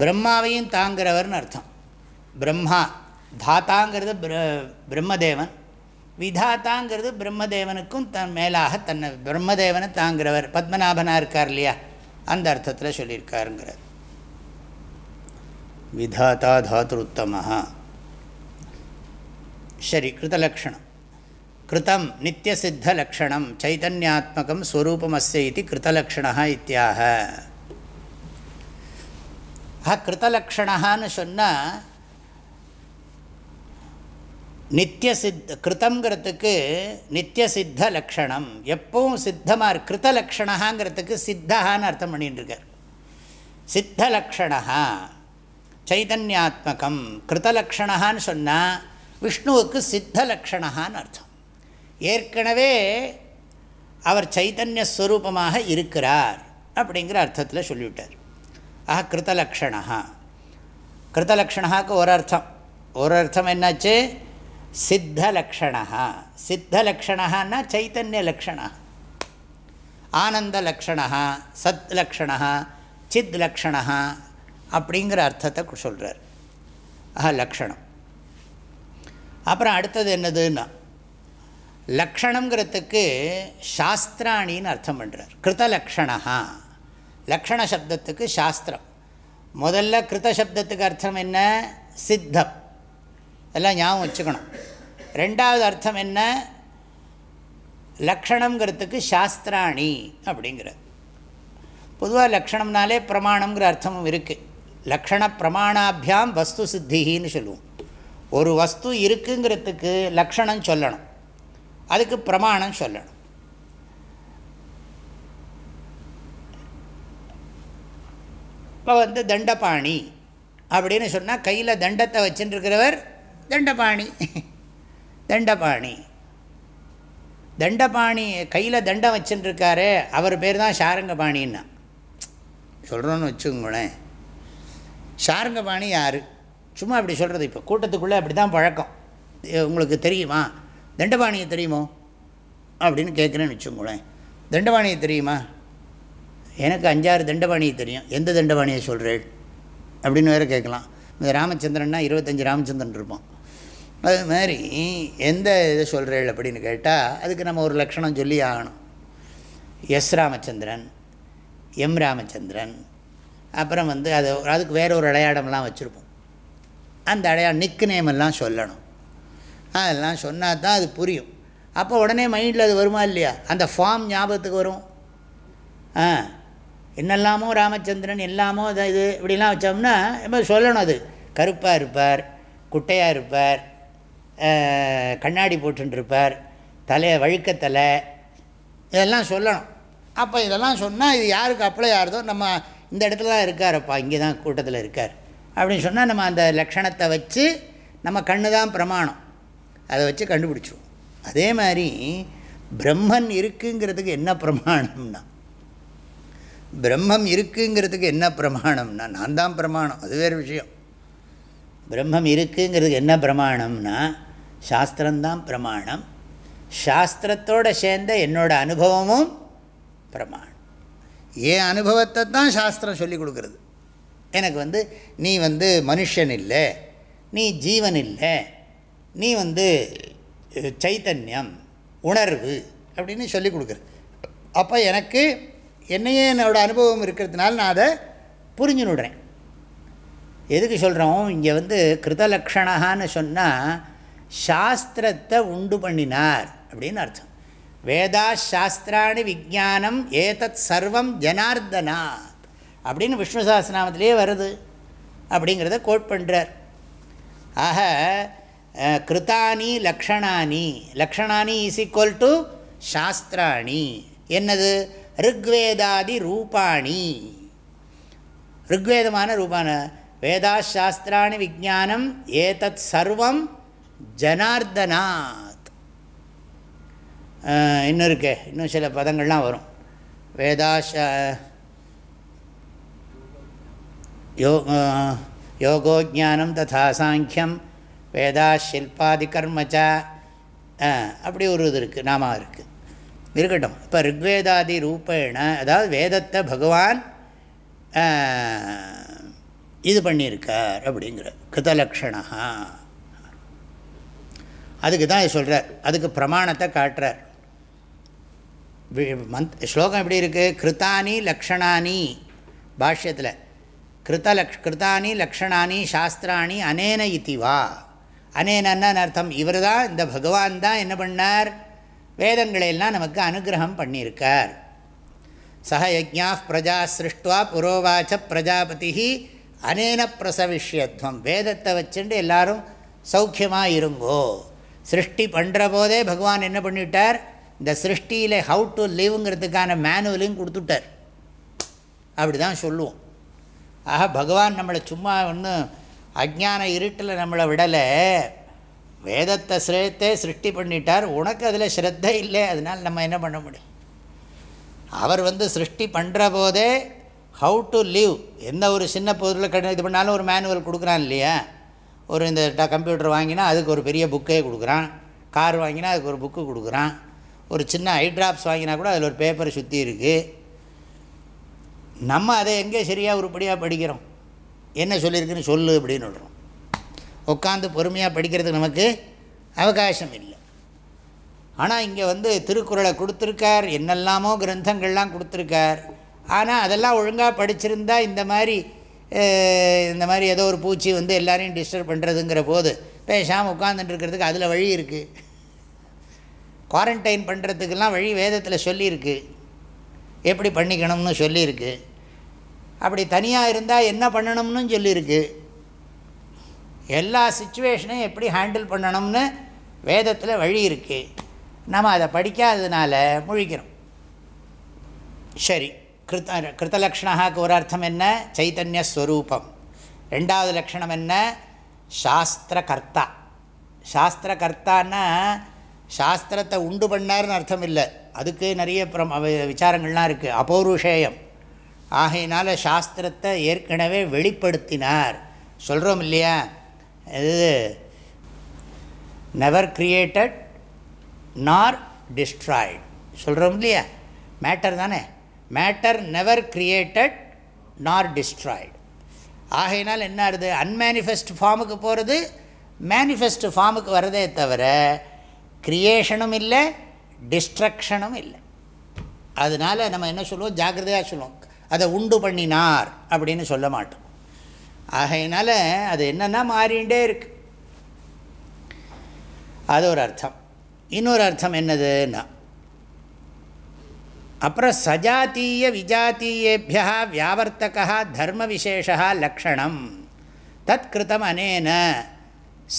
பிரம்மாவையும் தாங்கிறவர்னு அர்த்தம். பிரம்மா தாத்தாங்கிறது பிரம்மதேவன். விதாத்தாங்கிறது பிரம்மதேவனுக்கும் தன் மேலாக தன்னை பிரம்மதேவனை தாங்கிறவர். பத்மநாபனாக இருக்கார் இல்லையா? அந்த அர்த்தத்தில் சொல்லியிருக்காருங்கிறார். விதாத்தா தாத்ருத்தமாக சரி கிருதலக்ஷணம் கிருத்தம் நித்தியசித்தலக்ஷணம் சைதன்யாத்மகம் ஸ்வரூபமஸ்ய இது கிருத்தலக்ஷணா இத்தியாக. ஆ கிருத்தலக்ஷணான்னு சொன்னால் நித்திய சித்த கிருத்தங்கிறதுக்கு நித்திய சித்த லக்ஷணம். எப்பவும் சித்தமாக இரு கிருத்த லக்ஷணாங்கிறதுக்கு சித்தகான்னு அர்த்தம் பண்ணிட்டு இருக்கார் சித்த லக்ஷணா சைதன்யாத்மகம். கிருத்தலக்ஷணான்னு சொன்னால் விஷ்ணுவுக்கு சித்த லக்ஷணான்னு அர்த்தம். ஏற்கனவே அவர் சைத்தன்ய ஸ்வரூபமாக இருக்கிறார் அப்படிங்கிற அர்த்தத்தில் சொல்லிவிட்டார். ஆஹா கிருத்தலக்ஷணா கிருத்தலக்ஷணாக்கு ஒரு அர்த்தம். ஒரு அர்த்தம் என்னாச்சு? சித்தலக்ஷணா சித்தலக்ஷணான்னா சைத்தன்ய லக்ஷணா ஆனந்தலக்ஷணா சத் லக்ஷணா சித் லக்ஷணா அப்படிங்கிற அர்த்தத்தை சொல்கிறார் ஆஹா லக்ஷணம். அப்புறம் அடுத்தது என்னதுன்னா லக்ஷணங்கிறதுக்கு சாஸ்திராணின்னு அர்த்தம் பண்ணுறார் கிருத்தலக்ஷணா லக்ஷண சப்தத்துக்கு சாஸ்திரம். முதல்ல கிருத்த சப்தத்துக்கு அர்த்தம் என்ன? சித்தம். எல்லாம் ஞாபகம் வச்சுக்கணும். ரெண்டாவது அர்த்தம் என்ன? லக்ஷணங்கிறதுக்கு சாஸ்திராணி அப்படிங்கிறது பொதுவாக லக்ஷணம்னாலே பிரமாணங்கிற அர்த்தமும் இருக்குது லக்ஷண பிரமாணாபியாம் வஸ்து சித்தின்னு சொல்லுவோம். ஒரு வஸ்து இருக்குங்கிறதுக்கு லக்ஷணம் சொல்லணும். அதுக்கு பிரமாணம் சொல்லணும். இப்போ வந்து தண்டபாணி அப்படின்னு சொன்னால் கையில் தண்டத்தை வச்சுட்டுருக்கிறவர் தண்டபாணி. தண்டபாணி. தண்டபாணி கையில் தண்டம் வச்சுட்டுருக்காரு அவர் பேர் தான் சாரங்கபாணின்னா சொல்கிறோன்னு வச்சுக்கோங்களேன். சாரங்கபாணி யார்? சும்மா அப்படி சொல்கிறது இப்போ கூட்டத்துக்குள்ளே அப்படி தான் பழக்கம் உங்களுக்கு தெரியுமா? தண்டபாணியை தெரியுமோ? அப்படின்னு கேட்குறேன்னு வச்சுக்கோங்களேன். தண்டபாணியை தெரியுமா? எனக்கு அஞ்சாறு தண்டபாணியை தெரியும். எந்த தண்டபாணியை சொல்கிறேன் அப்படின்னு வேறு கேட்கலாம். இந்த ராமச்சந்திரன்னா இருபத்தஞ்சி ராமச்சந்திரன் இருப்போம் அது மாதிரி எந்த இதை சொல்கிறேள் அப்படின்னு கேட்டால் அதுக்கு நம்ம ஒரு லக்ஷணம் சொல்லி ஆகணும். எஸ் ராமச்சந்திரன் எம் ராமச்சந்திரன் அப்புறம் வந்து அது அதுக்கு வேற ஒரு அடையாளம்லாம் வச்சுருப்போம். அந்த அடையாளம் நிக்கு நேம் எல்லாம் சொல்லணும். அதெல்லாம் சொன்னால் தான் அது புரியும். அப்போ உடனே மைண்டில் அது வருமா இல்லையா? அந்த ஃபார்ம் ஞாபகத்துக்கு வரும். ஆ என்னெல்லாமோ ராமச்சந்திரன் எல்லாமோ இது இது இப்படிலாம் வச்சோம்னா இப்போ சொல்லணும் அது. கருப்பாக இருப்பார் குட்டையாக இருப்பார் கண்ணாடி போட்டுருப்பார் தலை வழுக்கத்தலை இதெல்லாம் சொல்லணும். அப்போ இதெல்லாம் சொன்னால் இது யாருக்கு அப்ளை ஆகிறதோ நம்ம இந்த இடத்துல தான் இருக்காரப்பா இங்கே தான் கூட்டத்தில் இருக்கார். அப்படின்னு சொன்னால் நம்ம அந்த லக்ஷணத்தை வச்சு நம்ம கண்ணு தான் பிரமாணம். அதை வச்சு கண்டுபிடிச்சிருவோம். அதே மாதிரி பிரம்மன் இருக்குங்கிறதுக்கு என்ன பிரமாணம்னா? பிரம்மம் இருக்குங்கிறதுக்கு என்ன பிரமாணம்னா? நான் தான் பிரமாணம் அது வேறு விஷயம். பிரம்மம் இருக்குங்கிறதுக்கு என்ன பிரமாணம்னா சாஸ்திரம்தான் பிரமாணம். சாஸ்திரத்தோடு சேர்ந்த என்னோடய அனுபவமும் பிரமாணம். என் அனுபவத்தை தான் சாஸ்திரம் சொல்லி கொடுக்குறது. எனக்கு வந்து நீ வந்து மனுஷன் இல்லை நீ ஜீவன் இல்லை நீ வந்து சைத்தன்யம் உணர்வு அப்படின்னு சொல்லி கொடுக்குறது. அப்போ எனக்கு என்னையே என்னோடய அனுபவம் இருக்கிறதுனால நான் அதை புரிஞ்சுன்னுடுறேன் எதுக்கு சொல்கிறோம் இங்கே வந்து கிருதலக்ஷணான்னு சொன்னால் சாஸ்திரத்தை உண்டு பண்ணினார் அப்படின்னு அர்த்தம். வேதா சாஸ்திராணி விஜானம் ஏதத் சர்வம் ஜனார்தனாத் அப்படின்னு விஷ்ணு சாஸ்திரநாமத்திலே வருது அப்படிங்கிறத கோட் பண்ணுறார் ஆக கிருத்தானி லக்ஷணானி லக்ஷணானி இஸ் ஈக்குவல் டு சாஸ்திராணி. என்னது? ருக்வேதாதி ரூபாணி. ருக்வேதமான ரூபான வேதா சாஸ்திராணி விஜானம் ஏதத் சர்வம் ஜனார்தனாத். இன்னும் இருக்கே. இன்னும் சில பதங்கள்லாம் வரும். வேதாஷ யோ யோகோ ஜானம் ததா சாங்கியம் வேதா ஷில்பாதி கர்மச்சா அப்படி ஒரு இது இருக்குது நாமா இருக்குது இருக்கட்டும். இப்போ ரிக்வேதாதி ரூபேண அதாவது வேதத்தை பகவான் இது பண்ணியிருக்கார் அப்படிங்கிற. கிருதலக்ஷணா அதுக்கு தான் சொல்கிறார் அதுக்கு பிரமாணத்தை காட்டுறார். மந்த் ஸ்லோகம் எப்படி இருக்குது கிருத்தானி லக்ஷணானி பாஷ்யத்தில். கிருத்த லக்ஷ் கிருத்தானி லக்ஷணானி சாஸ்திராணி அனேன இத்திவா அனேனன்னு அர்த்தம்? இவர் தான் இந்த பகவான் தான் என்ன பண்ணார்? வேதங்களையெல்லாம் நமக்கு அனுகிரகம் பண்ணியிருக்கார். சக யஜா பிரஜா சிருஷ்டுவா புரோவாச்ச பிரஜாபதி அனேன பிரசவிஷ்யத்வம். வேதத்தை வச்சுட்டு எல்லாரும் சௌக்கியமாக இருங்கோ. சிருஷ்டி பண்ணுற போதே பகவான் என்ன பண்ணிவிட்டார் இந்த சிருஷ்டியில் ஹவு டு லிவ்ங்கிறதுக்கான மேனுவலையும் கொடுத்துட்டார். அப்படி தான் சொல்லுவோம். ஆக பகவான் நம்மளை சும்மா ஒன்றும் அஜான இருட்டில் நம்மளை விடலை. வேதத்தை சிரேத்தே சிருஷ்டி பண்ணிட்டார். உனக்கு அதில் ஸ்ரத்த இல்லை. அதனால் நம்ம என்ன பண்ண முடியும்? அவர் வந்து சிருஷ்டி பண்ணுற போதே ஹவு டு லிவ் எந்த ஒரு சின்ன பொருளை கடன் இது பண்ணாலும் ஒரு மேனுவல் கொடுக்குறான் இல்லையா? ஒரு இந்த கம்ப்யூட்டர் வாங்கினா அதுக்கு ஒரு பெரிய புக்கே கொடுக்குறான். கார் வாங்கினா அதுக்கு ஒரு புக்கு கொடுக்குறான். ஒரு சின்ன ஐ ட்ராப்ஸ் வாங்கினா கூட அதில் ஒரு பேப்பரை சுற்றி இருக்குது நம்ம அதை எங்கே சரியாக உருப்படியாக படிக்கிறோம்? என்ன சொல்லியிருக்குன்னு சொல்லு அப்படின்னு சொல்கிறோம் உட்காந்து பொறுமையாக படிக்கிறதுக்கு நமக்கு அவகாசம் இல்லை. ஆனால் இங்கே வந்து திருக்குறளை கொடுத்துருக்கார் என்னெல்லாமோ கிரந்தங்கள்லாம் கொடுத்துருக்கார். ஆனால் அதெல்லாம் ஒழுங்காக படிச்சிருந்தா இந்த மாதிரி இந்த மாதிரி ஏதோ ஒரு பூச்சி வந்து எல்லாரையும் டிஸ்டர்ப் பண்ணுறதுங்கிற போது பேசாமல் உட்காந்துட்டு இருக்கிறதுக்கு அதில் வழி இருக்குது குவாரண்டைன் பண்ணுறதுக்கெல்லாம் வழி வேதத்தில் சொல்லியிருக்கு. எப்படி பண்ணிக்கணும்னு சொல்லியிருக்கு. அப்படி தனியாக இருந்தால் என்ன பண்ணணும்னு சொல்லியிருக்கு. எல்லா சுச்சுவேஷனையும் எப்படி ஹேண்டில் பண்ணணும்னு வேதத்தில் வழி இருக்குது நம்ம அதை படிக்காததுனால முழிக்கிறோம். சரி. கிருத்த கிருத்தலக்ஷணாக்கு ஒரு அர்த்தம் என்ன? சைத்தன்யஸ்வரூபம் ரெண்டாவது லக்ஷணம் என்ன? சாஸ்திரகர்த்தா. சாஸ்திரகர்த்தான்னா சாஸ்திரத்தை உண்டு பண்ணார்னு அர்த்தம் இல்லை. அதுக்கு நிறைய விசாரங்கள்லாம் இருக்குது அபௌருஷேயம் ஆகையினால் சாஸ்திரத்தை ஏற்கனவே வெளிப்படுத்தினார். சொல்கிறோம் இல்லையா? இது நெவர் கிரியேட்டட் நார் டிஸ்ட்ராய்டு சொல்கிறோம் இல்லையா? மேட்டர் தானே? Matter never created nor destroyed ஆகையினால் என்ன ஆகுது அன்மேனிஃபெஸ்ட் ஃபார்முக்கு போகிறது மேனிஃபெஸ்ட் ஃபார்முக்கு வரதே தவிர கிரியேஷனும் இல்லை டிஸ்ட்ரக்ஷனும் இல்லை. அதனால் நம்ம என்ன சொல்லுவோம்? ஜாக்கிரதையாக சொல்லுவோம். அதை உண்டு பண்ணினார் அப்படின்னு சொல்ல மாட்டோம். ஆகையினால் அது என்னென்னா மாறிண்டே இருக்குது அது ஒரு அர்த்தம். இன்னொரு அர்த்தம் என்னதுன்னா அப்புறம் சஜாத்தீய விஜாத்தீயேபியா வியாவர்த்தகா தர்ம விசேஷா லக்ஷணம். தத் கிருத்தம் அனேன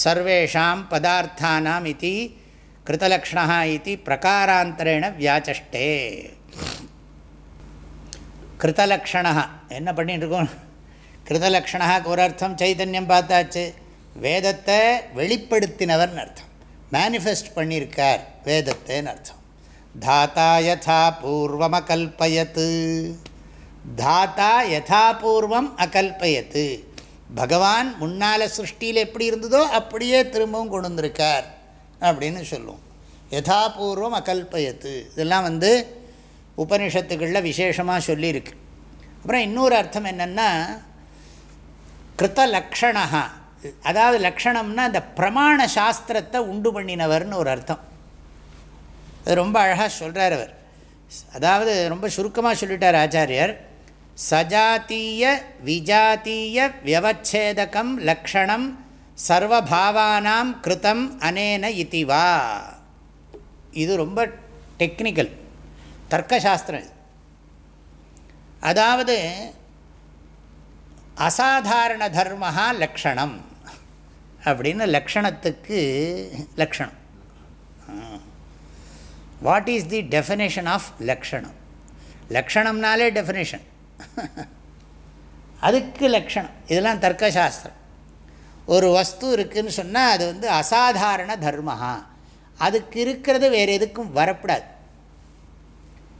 சர்வேஷாம் பதார்த்தானாம் இது கிருத்தலக்ஷணா இது பிரகாராந்தரேண வியாச்சஷ்டே. கிருத்தலக்ஷணா என்ன பண்ணிட்டு இருக்கோம்? கிருதலக்ஷணாக்கு ஒரு அர்த்தம் சைத்தன்யம் பார்த்தாச்சு. வேதத்தை வெளிப்படுத்தினவர்னு அர்த்தம். மேனிஃபெஸ்ட் பண்ணியிருக்கார் வேதத்தைன்னு அர்த்தம். தாத்தா யதா பூர்வம் அகல்பயத்து தாத்தா யதா பூர்வம் அகல்பயத்து பகவான் முன்னால் சிருஷ்டியில் எப்படி இருந்ததோ அப்படியே திரும்பவும் கொண்டு வந்திருக்கார் அப்படின்னு சொல்லுவோம் யதாபூர்வம் அகல்பயத்து இதெல்லாம் வந்து உபனிஷத்துகளில் விசேஷமாக சொல்லியிருக்கு அப்புறம் இன்னொரு அர்த்தம் என்னென்னா கிருத்த லக்ஷணா அதாவது லக்ஷணம்னா அந்த பிரமாண சாஸ்திரத்தை உண்டு பண்ணினவர்னு ஒரு அர்த்தம் ரொம்ப அழகாக சொல்கிறார் அவர். அதாவது ரொம்ப சுருக்கமாக சொல்லிட்டார் ஆச்சாரியர். சஜாத்தீய விஜாத்தீய வியவச்சேதகம் லக்ஷணம் சர்வபாவானாம் கிருத்தம் அனேன இதிவா இது ரொம்ப டெக்னிக்கல் தர்க்கசாஸ்திரம் இது. அதாவது அசாதாரண தர்மஹா லக்ஷணம் அப்படின்னு லக்ஷணத்துக்கு லக்ஷணம். What is the definition of லக்ஷணம் லக்ஷணம்னாலே டெஃபினேஷன் அதுக்கு லக்ஷணம் இதெல்லாம் தர்க்கசாஸ்திரம். ஒரு வஸ்து இருக்குதுன்னு சொன்னால் அது வந்து அசாதாரண தர்மஹா அதுக்கு இருக்கிறது வேறு எதுக்கும் வரப்படாது.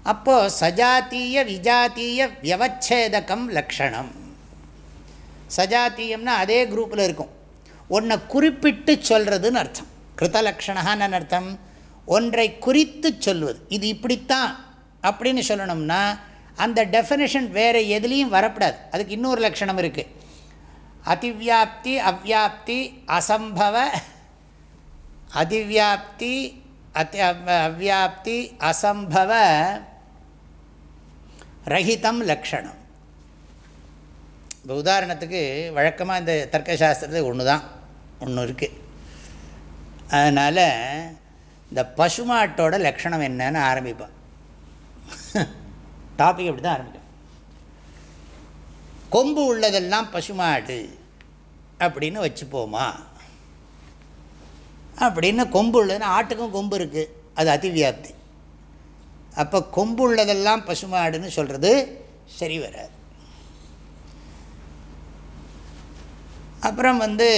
அப்போது சஜாத்திய விஜாத்திய வியவச்சேதகம் லக்ஷணம் சஜாத்தியம்னா அதே குரூப்பில் இருக்கும். ஒன்றை குறிப்பிட்டு சொல்கிறதுன்னு அர்த்தம். கிருத்தலக்ஷணான்னு அர்த்தம்? ஒன்றை குறித்து சொல்வது. இது இப்படித்தான் அப்படின்னு சொல்லணும்னா அந்த டெஃபினேஷன் வேறு எதுலேயும் வரப்படாது. அதுக்கு இன்னொரு லட்சணம் இருக்குது அதிவியாப்தி அவ்யாப்தி அசம்பவ அதிவியாப்தி அத்தி அவ்யாப்தி அசம்பவ ரஹிதம் லக்ஷணம் இப்போ உதாரணத்துக்கு வழக்கமாக இந்த தர்க்கசாஸ்திரத்தில் ஒன்று தான் ஒன்று இருக்குது அதனால் இந்த பசுமாட்டோட லக்ஷணம் என்னன்னு ஆரம்பிப்பான் டாபிக் அப்படி தான் ஆரம்பிக்கும். கொம்பு உள்ளதெல்லாம் பசுமாடு அப்படின்னு வச்சுப்போமா? அப்படின்னு கொம்பு உள்ளதுன்னா ஆட்டுக்கும் கொம்பு இருக்குது அது அதிவியாப்தி அப்போ கொம்பு உள்ளதெல்லாம் பசுமாடுன்னு சொல்கிறது சரி வராது. அப்புறம் வந்து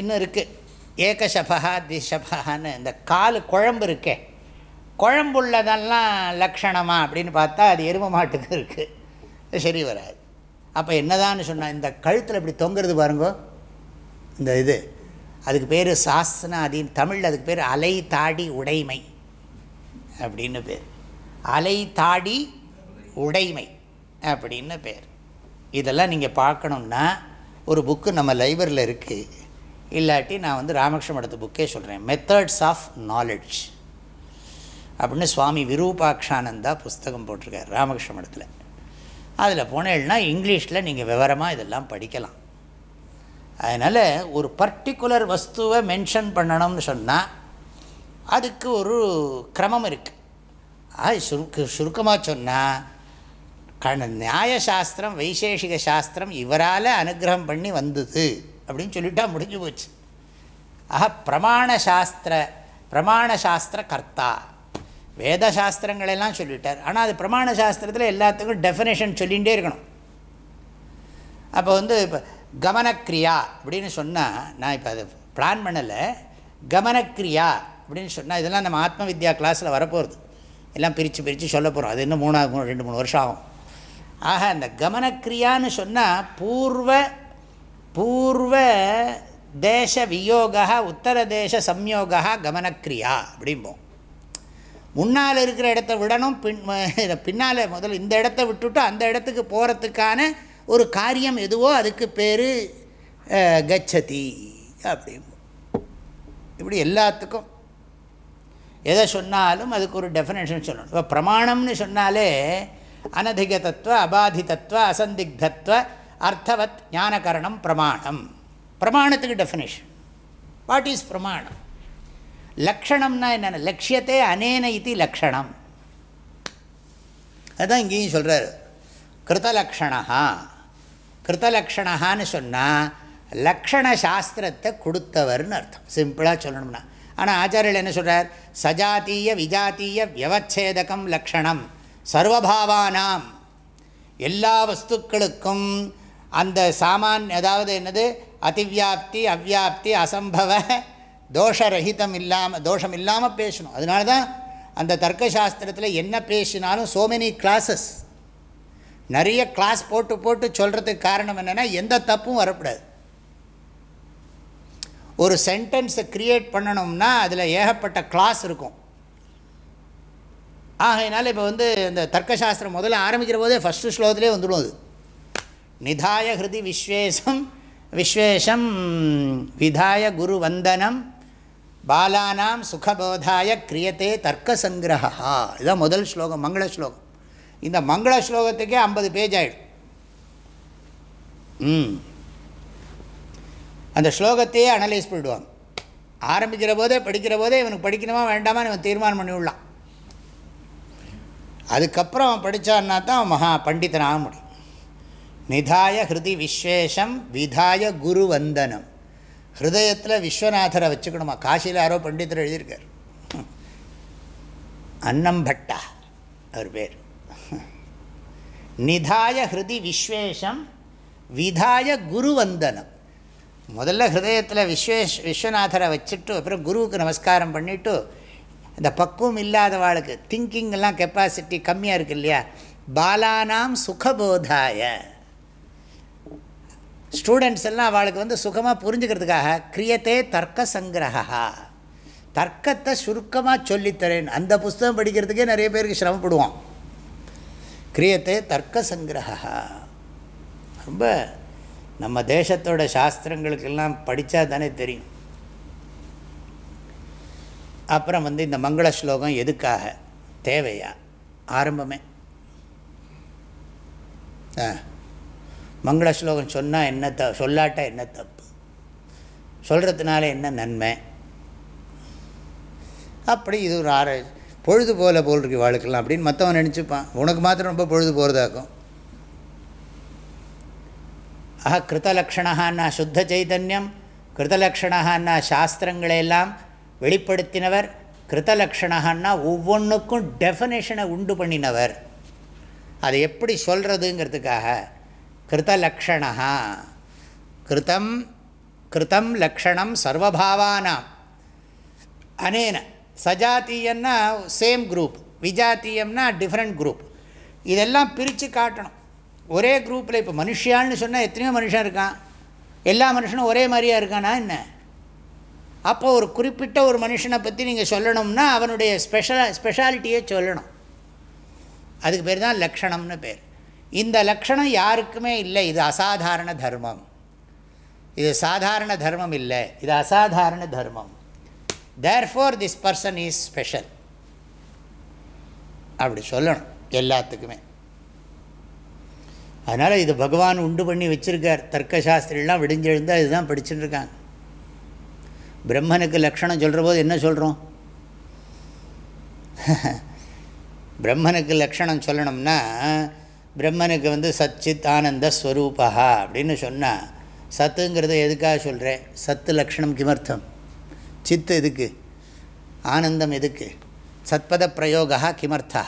இன்னும் இருக்குது ஏகசபகா திசபகான்னு இந்த கால் குழம்பு இருக்கே. குழம்புள்ளதெல்லாம் லக்ஷணமா அப்படின்னு பார்த்தா அது எரும மாட்டுக்கு இருக்குது சரி வராது. அப்போ என்னதான்னு சொன்னால் இந்த கழுத்தில் இப்படி தொங்குறது பாருங்கோ. இந்த இது. அதுக்கு பேர் சாஸ்திரநாதின் தமிழில் அதுக்கு பேர் அலை தாடி உடைமை அப்படின்னு பேர். அலை தாடி உடைமை அப்படின்னு பேர். இதெல்லாம் நீங்கள் பார்க்கணுன்னா ஒரு புக்கு நம்ம லைப்ரரியில் இருக்குது இல்லாட்டி நான் வந்து ராமகிருஷ்ண மடத்து புக்கே சொல்கிறேன் மெத்தட்ஸ் ஆஃப் நாலெட்ஜ் அப்படின்னு சுவாமி விரூபாக்ஷானந்தா புஸ்தகம் போட்டிருக்கார் ராமகிருஷ்ண மடத்தில். அதில் போனேன்னா இங்கிலீஷில் நீங்கள் விவரமாக இதெல்லாம் படிக்கலாம். அதனால் ஒரு பர்டிகுலர் வஸ்துவை மென்ஷன் பண்ணணும்னு சொன்னால் அதுக்கு ஒரு கிரமம் இருக்குது அது சுருக்கு சுருக்கமாக சொன்னால் கண நியாயசாஸ்திரம் வைசேஷிக சாஸ்திரம் இவரால் அனுகிரகம் பண்ணி வந்தது. அப்படின்னு சொல்லிட்டா முடிஞ்சு போச்சு. ஆஹா பிரமாண சாஸ்திர பிரமாண சாஸ்திர கர்த்தா. வேத சாஸ்திரங்களெல்லாம் சொல்லிட்டார். ஆனால் அது பிரமாண சாஸ்திரத்தில் எல்லாத்துக்கும் டெஃபினேஷன் சொல்லிகிட்டே இருக்கணும். அப்போ வந்து இப்போ கமனக்ரியா அப்படின்னு சொன்னால் நான் இப்போ அதை பிளான் பண்ணலை. கமனக்ரியா அப்படின்னு சொன்னால் இதெல்லாம் நம்ம ஆத்ம வித்யா கிளாஸில் வரப்போகிறது எல்லாம் பிரித்து பிரித்து சொல்ல போகிறோம் அது இன்னும் மூணாவது ரெண்டு மூணு வருஷம் ஆகும். ஆக அந்த கமனக்ரியான்னு சொன்னால் பூர்வ பூர்வ தேச வியோகா உத்தர தேச சம்யோகா கமனக்ரியா அப்படிம்போம். முன்னால் இருக்கிற இடத்த விடணும் பின் பின்னால் முதல்ல இந்த இடத்த விட்டுட்டு அந்த இடத்துக்கு போகிறதுக்கான ஒரு காரியம் எதுவோ அதுக்கு பேர் கச்சதி அப்படிம்போம். இப்படி எல்லாத்துக்கும் எதை சொன்னாலும் அதுக்கு ஒரு டெஃபினேஷன் சொல்லணும். இப்போ பிரமாணம்னு சொன்னாலே அனதிக அபாதிதத்துவ அபாதி அசந்திக்தத்துவ அர்த்தவத் ஞானகரணம் பிரமாணம். பிரமாணத்துக்கு டெஃபினேஷன் வாட் இஸ் பிரமாணம்? லக்ஷணம்னா என்னென்ன? லட்சியத்தை அனேன இது லக்ஷணம். அதுதான் இங்கேயும் சொல்கிறார் கிருத்தலக்ஷணா கிருத்தலக்ஷணான்னு சொன்னால் லக்ஷண சாஸ்திரத்தை கொடுத்தவர்னு அர்த்தம். சிம்பிளாக சொல்லணும்னா. ஆனால் ஆச்சாரியர் என்ன சொல்கிறார் சஜாத்தீய விஜாத்தீய வியவச்சேதகம் லக்ஷணம். சர்வபாவானாம். எல்லா வஸ்துக்களுக்கும் அந்த சாமான் அதாவது என்னது? அதிவியாப்தி அவ்யாப்தி அசம்பவ தோஷரகிதம் இல்லாமல் தோஷம் இல்லாமல் பேசணும். அதனால தான் அந்த தர்க்கசாஸ்திரத்தில் என்ன பேசினாலும் சோ மெனி கிளாஸஸ் நிறைய கிளாஸ் போட்டு போட்டு சொல்கிறதுக்கு காரணம் என்னென்னா எந்த தப்பும் வரக்கூடாது. ஒரு சென்டென்ஸை க்ரியேட் பண்ணணும்னா அதில் ஏகப்பட்ட கிளாஸ் இருக்கும். ஆகையினால இப்போ வந்து இந்த தர்க்கசாஸ்திரம் முதல்ல ஆரம்பிக்கிற போதே ஃபஸ்ட்டு ஸ்லோகத்திலே வந்துடும் அது. நிதாய ஹிருதி விஸ்வேஷம் விஸ்வேஷம் விதாய குரு வந்தனம் பாலானாம் சுகபோதாய கிரியத்தே தர்க்க சங்கிரகா இதுதான் முதல் ஸ்லோகம் மங்கள ஸ்லோகம். இந்த மங்கள ஸ்லோகத்துக்கே ஐம்பது பேஜ் ஆகிடும் ம். அந்த ஸ்லோகத்தையே அனலைஸ் பண்ணிவிடுவாங்க ஆரம்பிக்கிற போதே படிக்கிற போதே இவனுக்கு படிக்கணுமா வேண்டாமா இவன் தீர்மானம் பண்ணி விடலாம் அதுக்கப்புறம் அவன் படித்தான்னா தான் அவன் மகா பண்டிதனாக முடியும். நிதாய ஹிருதி விஸ்வேஷம் விதாய குரு வந்தனம் ஹிருதயத்தில் விஸ்வநாதரை வச்சுக்கணுமா? காசியில் யாரோ பண்டிதர் எழுதியிருக்கார். அன்னம் பட்டா அவர் பேர். நிதாய ஹிருதி விஸ்வேஷம் விதாய குரு வந்தனம் முதல்ல ஹிருதயத்தில் விஸ்வேஷ் விஸ்வநாதரை வச்சுட்டு அப்புறம் குருவுக்கு நமஸ்காரம் பண்ணிவிட்டு இந்த பக்குவம் இல்லாதவாளுக்கு திங்கிங் எல்லாம் கெப்பாசிட்டி கம்மியாக இருக்கு இல்லையா? பாலானாம் சுகபோதாய. ஸ்டூடெண்ட்ஸ் எல்லாம் அவளுக்கு வந்து சுகமாக புரிஞ்சுக்கிறதுக்காக கிரியத்தே தர்க்க சங்கிரகா தர்க்கத்தை சுருக்கமாக சொல்லித்தரேன். அந்த புஸ்தகம் படிக்கிறதுக்கே நிறைய பேருக்கு சிரமப்படுவோம் கிரியத்தே தர்க்க சங்கிரகா ரொம்ப நம்ம தேசத்தோட சாஸ்திரங்களுக்கெல்லாம் படித்தா தானே தெரியும். அப்புறம் வந்து இந்த மங்கள ஸ்லோகம் எதுக்காக? தேவையா? ஆரம்பமே. ஆ. மங்கள ஸ்லோகம் சொன்னால் என்ன த சொல்லாட்டா என்ன தப்பு? சொல்கிறதுனால என்ன நன்மை? அப்படி இது ஒரு ஆர பொழுது போல போல் இருக்கு வாழ்க்கலாம் அப்படின்னு மற்றவன் நினச்சிப்பான். உனக்கு மாத்திரம் ரொம்ப பொழுது போகிறதாக்கும் ஆஹா கிருதலக்ஷணான்னா சுத்த சைதன்யம் கிருதலக்ஷணான்னா சாஸ்திரங்களையெல்லாம் வெளிப்படுத்தினவர் கிருதலக்ஷணான்னா ஒவ்வொன்றுக்கும் டெஃபனேஷனை உண்டு பண்ணினவர். அதை எப்படி சொல்கிறதுங்கிறதுக்காக கிருத்தலக்ஷணா கிருத்தம் கிருத்தம் லக்ஷணம் சர்வபாவானாம் அனேன சஜாத்தியன்னா சேம் குரூப் விஜாத்தியம்னா டிஃப்ரெண்ட் குரூப் இதெல்லாம் பிரித்து காட்டணும். ஒரே குரூப்பில் இப்போ மனுஷியான்னு சொன்னால் எத்தனையோ மனுஷன் இருக்கான். எல்லா மனுஷனும் ஒரே மாதிரியா இருக்கானா என்ன? அப்போ ஒரு குறிப்பிட்ட ஒரு மனுஷனை பற்றி நீங்கள் சொல்லணும்னா அவனுடைய ஸ்பெஷல் ஸ்பெஷாலிட்டியே சொல்லணும். அதுக்கு பேர் தான் லக்ஷணம்னு பேர். இந்த லக்ஷணம் யாருக்குமே இல்லை. இது அசாதாரண தர்மம். இது சாதாரண தர்மம் இல்லை. இது அசாதாரண தர்மம். Therefore this person is special அப்படி சொல்லணும் எல்லாத்துக்குமே. அதனால் இது பகவான் உண்டு பண்ணி வச்சுருக்கார். தர்க்கசாஸ்திரிலாம் விடிஞ்செழுந்தால் இதுதான் படிச்சுட்டு இருக்காங்க. பிரம்மனுக்கு லக்ஷணம் சொல்கிற போது என்ன சொல்கிறோம் பிரம்மனுக்கு லக்ஷணம் சொல்லணும்னா பிரம்மனுக்கு வந்து சச்சித் ஆனந்த ஸ்வரூபா அப்படின்னு சொன்னால் சத்துங்கிறத எதுக்காக சொல்கிறேன் சத்து லக்ஷணம் கிமர்த்தம். சித்து எதுக்கு? ஆனந்தம் எதுக்கு? சத்பத பிரயோகா கிமர்த்தா.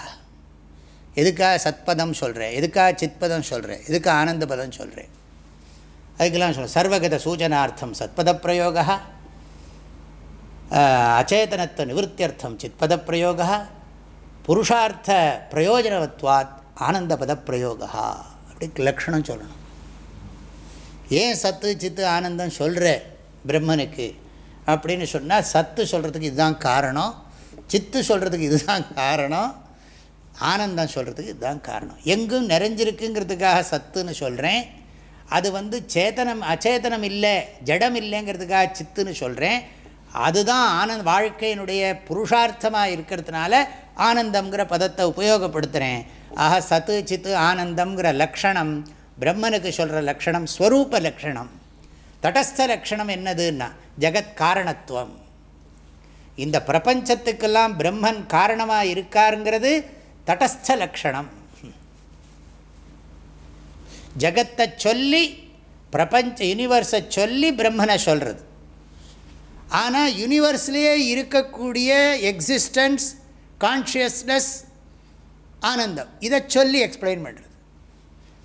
எதுக்காக சத்பதம் சொல்கிறேன் எதுக்காக சித்பதம் சொல்கிறேன் எதுக்கு ஆனந்த பதம் சொல்கிறேன் அதுக்கெல்லாம் சொல்கிறேன் சர்வகத சூச்சனார்த்தம் சத்பத பிரயோகா அச்சேதனத்துவ நிவர்த்தியர்த்தம் சித்பத பிரயோகா புருஷார்த்த பிரயோஜனவத்வாத் ஆனந்த பத பிரயோகா அப்படி லக்ஷணம் சொல்லணும். ஏன் சத்து சித்து ஆனந்தம் சொல்கிற பிரம்மனுக்கு? அப்படின்னு சொன்னால் சத்து சொல்கிறதுக்கு இதுதான் காரணம். சித்து சொல்கிறதுக்கு இதுதான் காரணம். ஆனந்தம் சொல்கிறதுக்கு இதுதான் காரணம். எங்கும் நிறைஞ்சிருக்குங்கிறதுக்காக சத்துன்னு சொல்கிறேன் அது வந்து சேத்தனம் அச்சேதனம் இல்லை ஜடம் இல்லைங்கிறதுக்காக சித்துன்னு சொல்கிறேன் அதுதான் ஆனந்த் வாழ்க்கையினுடைய புருஷார்த்தமாக இருக்கிறதுனால ஆனந்தம்ங்கிற பதத்தை உபயோகப்படுத்துகிறேன் ஆக சத்து சித்து ஆனந்தம்ங்கிற லக்ஷணம் பிரம்மனுக்கு சொல்கிற லக்ஷணம் ஸ்வரூப லக்ஷணம். தடஸ்த லக்ஷணம் என்னதுன்னா ஜெகத் காரணத்துவம். இந்த பிரபஞ்சத்துக்கெல்லாம் பிரம்மன் காரணமாக இருக்காருங்கிறது தடஸ்த லக்ஷணம். ஜகத்தை சொல்லி பிரபஞ்ச யூனிவர்ஸை சொல்லி பிரம்மனை சொல்கிறது ஆனால் யூனிவர்ஸ்லேயே இருக்கக்கூடிய எக்ஸிஸ்டன்ஸ் கான்ஷியஸ்னஸ் ஆனந்தம். இதை சொல்லி எக்ஸ்பிளைன் பண்ணுறது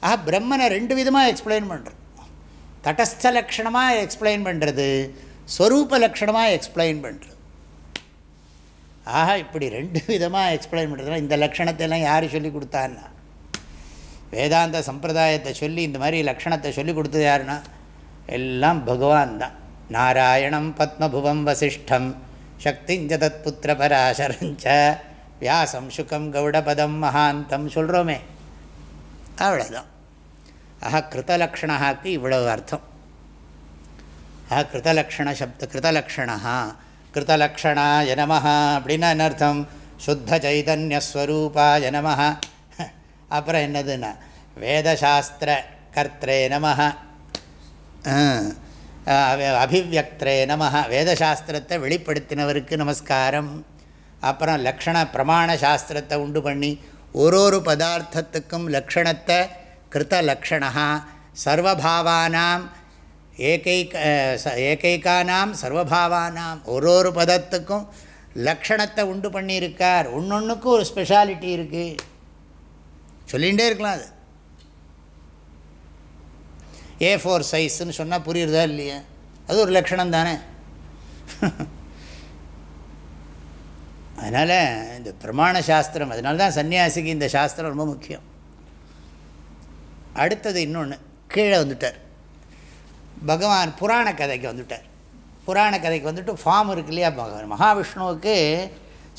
ஆக பிரம்மனை ரெண்டு விதமாக எக்ஸ்பிளைன் பண்ணுறது தடஸ்த லக்ஷணமாக எக்ஸ்பிளைன் பண்ணுறது ஸ்வரூப லக்ஷணமாக எக்ஸ்பிளைன் பண்ணுறது ஆஹா இப்படி ரெண்டு விதமாக எக்ஸ்பிளைன் பண்ணுறதுனா இந்த லக்ஷணத்தை எல்லாம் யார் சொல்லி கொடுத்தான்னா? வேதாந்த சம்பிரதாயத்தை சொல்லி இந்த மாதிரி லக்ஷணத்தை சொல்லி கொடுத்தது யாருன்னா? எல்லாம் பகவான் தான். நாராயணம் பத்மபுவம் வசிஷ்டம் சக்திஞ்ச தத்புத்திர பராசரஞ்ச வியாசம் சுகம் கௌடபதம் மகாந்தம் சொல்கிறோமே அவ்வளோதான் ஆஹா கிருத்தலக்ஷணாக்கு இவ்வளவு அர்த்தம். ஆஹா கிருத்தலக்ஷண சப்த கிருத்தலக்ஷணா கிருத்தலக்ஷணாய நம அப்படின்னா என்ன அர்த்தம்? சுத்த சைதன்யஸ்வரூபா நம அப்புறம் என்னதுன்னா? வேதசாஸ்திர கர்த்தே நம அபிவியக்திரே நம வேதசாஸ்திரத்தை வெளிப்படுத்தினவருக்கு நமஸ்காரம். அப்புறம் லக்ஷண பிரமாண சாஸ்திரத்தை உண்டு பண்ணி ஒரு ஒரு பதார்த்தத்துக்கும் லக்ஷணத்தை கிருத்த லக்ஷணா சர்வபாவானாம் ஏகைக ஏகைக்கானாம் சர்வபாவானாம் ஒரு ஒரு பதத்துக்கும் லக்ஷணத்தை உண்டு பண்ணியிருக்கார். ஒன்றொன்றுக்கும் ஒரு ஸ்பெஷாலிட்டி இருக்குது சொல்லிகிட்டே இருக்கலாம் அது. ஏ ஃபோர் சைஸ்ன்னு சொன்னால் புரியுறதா இல்லையா? அது ஒரு லக்ஷணம் தானே. அதனால் இந்த பிரமாண சாஸ்திரம் அதனால தான் சன்னியாசிக்கு இந்த சாஸ்திரம் ரொம்ப முக்கியம். அடுத்தது இன்னொன்று கீழே வந்துட்டார். பகவான் புராண கதைக்கு வந்துட்டார். புராண கதைக்கு வந்துட்டு ஃபார்ம் இருக்கு இல்லையா பகவான் மகாவிஷ்ணுவுக்கு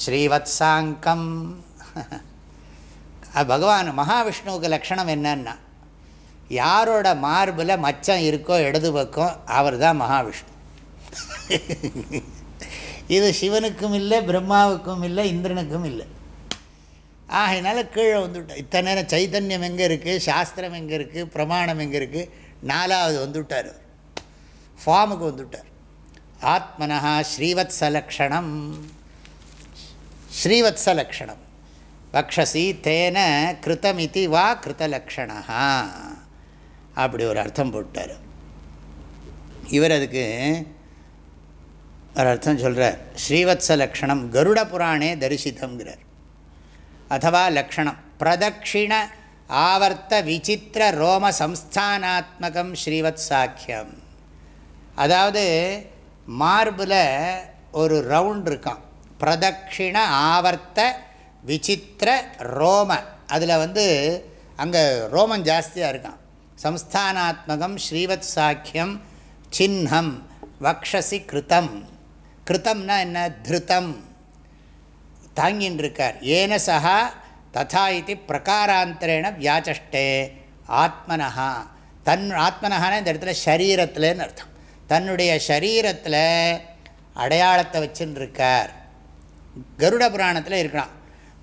ஸ்ரீவத்சாங்கம். பகவான் மகாவிஷ்ணுவுக்கு லக்ஷணம் என்னன்னா யாரோட மார்பில் மச்சம் இருக்கோ இடது பக்கம் அவர் தான் மகாவிஷ்ணு. இது சிவனுக்கும் இல்லை பிரம்மாவுக்கும் இல்லை இந்திரனுக்கும் இல்லை. ஆகையினால கீழே வந்துவிட்டார் இத்தனை நேரம் சைத்தன்யம் எங்கே இருக்குது சாஸ்திரம் எங்கே இருக்குது பிரமாணம் எங்கே இருக்குது நாலாவது வந்துவிட்டார் ஃபார்முக்கு வந்துவிட்டார் ஆத்மனா ஸ்ரீவத்ஸலக்ஷணம் ஸ்ரீவத்ஸலக்ஷணம் வக்ஷசி தேன கிருத்தமிதி வா கிருத்தலக்ஷணா அப்படி ஒரு அர்த்தம் போட்டார். இவர் அதுக்கு ஒரு அர்த்தம் சொல்கிறார் ஸ்ரீவத்ஸ லக்ஷணம் கருட புராணே தரிசித்தங்கிறார் அதுவா லக்ஷணம். பிரதக்ஷிண ஆவர்த்த விசித்திர ரோம சம்ஸ்தானாத்மகம் ஸ்ரீவத் சாக்கியம் அதாவது மார்பில் ஒரு ரவுண்ட் இருக்கான் பிரதக்ஷிண ஆவர்த்த விசித்திர ரோம. அதில் வந்து அங்கே ரோமம் ஜாஸ்தியாக இருக்கான் சம்ஸ்தானாத்மகம் ஸ்ரீவத் சாக்கியம் சின்னம் வக்ஷசி கிருத்தம். கிருத்தம்னா என்ன? திருத்தம். தாங்கின்னு இருக்கார் ஏன சகா ததா இது பிரகாராந்தரேண வியாச்சஷ்டே ஆத்மனஹா. தன் ஆத்மனஹான இந்த இடத்துல சரீரத்தில்னு அர்த்தம். தன்னுடைய சரீரத்தில் அடையாளத்தை வச்சுருக்கார் கருட புராணத்தில் இருக்கலாம்.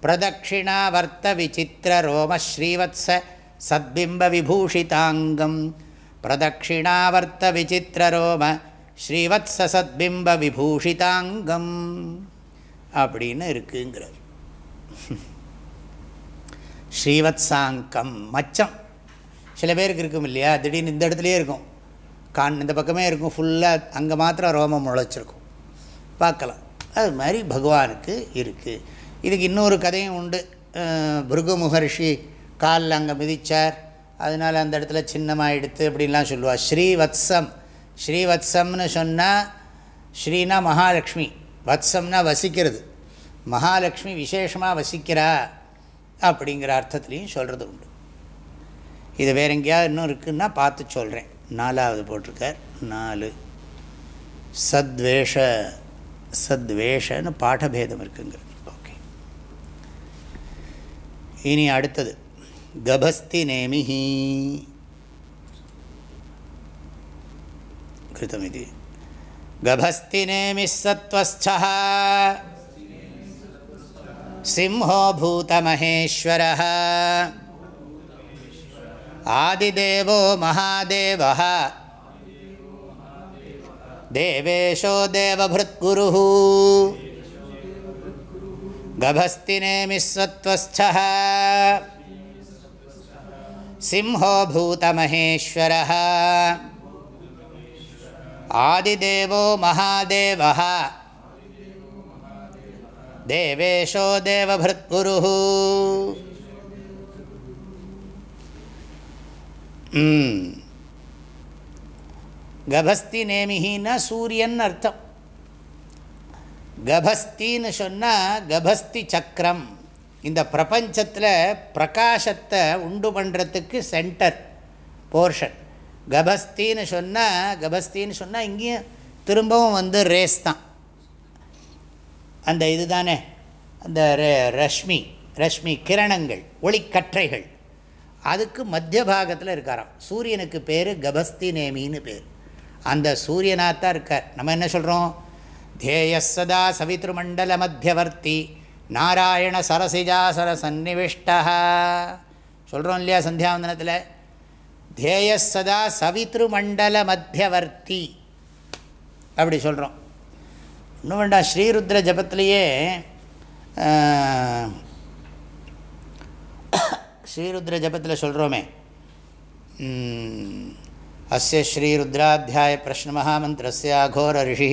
பிரதட்சிணாவர்த்த விசித்திர ரோம ஸ்ரீவத்ஸ சத்பிம்ப விபூஷிதாங்கம். பிரதட்சிணாவர்த்த விசித்திர ரோம ஸ்ரீவத்ஸ சத்பிம்ப விபூஷிதாங்கம் அப்படின்னு இருக்குங்கிறார். ஸ்ரீவத்சாங்கம் மச்சம். சில பேருக்கு இருக்கும் இல்லையா? திடீர்னு இந்த இடத்துலையே இருக்கும். கான் இந்த பக்கமே இருக்கும். ஃபுல்லாக அங்கே மாத்திரம் ரோமம் முளைச்சிருக்கும். பார்க்கலாம். அது மாதிரி பகவானுக்கு இருக்குது இதுக்கு இன்னொரு கதையும் உண்டு. புருகு பிருகு முகர்ஷி காலில் அங்கே மிதித்தார் அதனால் அந்த இடத்துல சின்னமாக எடுத்து அப்படின்லாம் சொல்லுவாள் ஸ்ரீவத்சம். ஸ்ரீவத்சம்னு சொன்னால் ஸ்ரீனா மகாலட்சுமி வத்சம்னா வசிக்கிறது. மகாலட்சுமி விசேஷமாக வசிக்கிறா அப்படிங்கிற அர்த்தத்துலேயும் சொல்கிறது உண்டு. இது வேற எங்கேயாவது இன்னும் இருக்குன்னா பார்த்து சொல்கிறேன் நாலாவது போட்டிருக்கார். நாலு. சத்வேஷ சத்வேஷன்னு பாடபேதம் இருக்குங்கிறது. ஓகே. இனி அடுத்தது. கபஸ்தி நேமிஹி. कृतमिति। गभस्ति नेमिस्सत्त्वस्थः सिंहो भूतमहेश्वरः आदिदेवो महादेवः। देवेशो देवभृद्गुरुः गभस्ति नेमिस्सत्त्वस्थः सिंहो भूतमहेश्वरः ஆதிதேவோ மகாதேவ தேவேஷோ தேவபிருத்குரு கபஸ்தி நேமிகின்னா சூரியன் அர்த்தம் கபஸ்தின்னு சொன்னால் கபஸ்தி சக்கரம்। இந்த பிரபஞ்சத்தில் பிரகாசத்தை உண்டு பண்ணுறதுக்கு சென்டர் போர்ஷன் கபஸ்தின்னு சொன்னால் கபஸ்தின்னு சொன்னால் இங்கேயும் திரும்பவும் வந்து ரேஸ் தான். அந்த இது தானே அந்த ரஷ்மி ரஷ்மி கிரணங்கள் ஒளிக்கற்றைகள். அதுக்கு மத்திய பாகத்தில் இருக்காராம். சூரியனுக்கு பேர் கபஸ்தி நேமின்னு பேர். அந்த சூரியனாக தான் இருக்கார். நம்ம என்ன சொல்கிறோம் தேய சவித்ருமண்டல மத்தியவர்த்தி நாராயண சரசிஜாசர சந்நிவிஷ்டா சொல்கிறோம் இல்லையா சந்தியாவந்தனத்தில்? தேய சதா சவித்ருமண்டல மத்தியவர்த்தி அப்படி சொல்கிறோம் இன்னும் வேண்டாம் ஸ்ரீருத்ர ஜபத்திலேயே ஆஹ், ஸ்ரீருத்ர ஜபத்தில் சொல்கிறோமே ம், அஸ்ய ஸ்ரீருத்ராத்தியாய பிரஷ்ன மகாமந்திரஸ்ய அகோர ரிஷி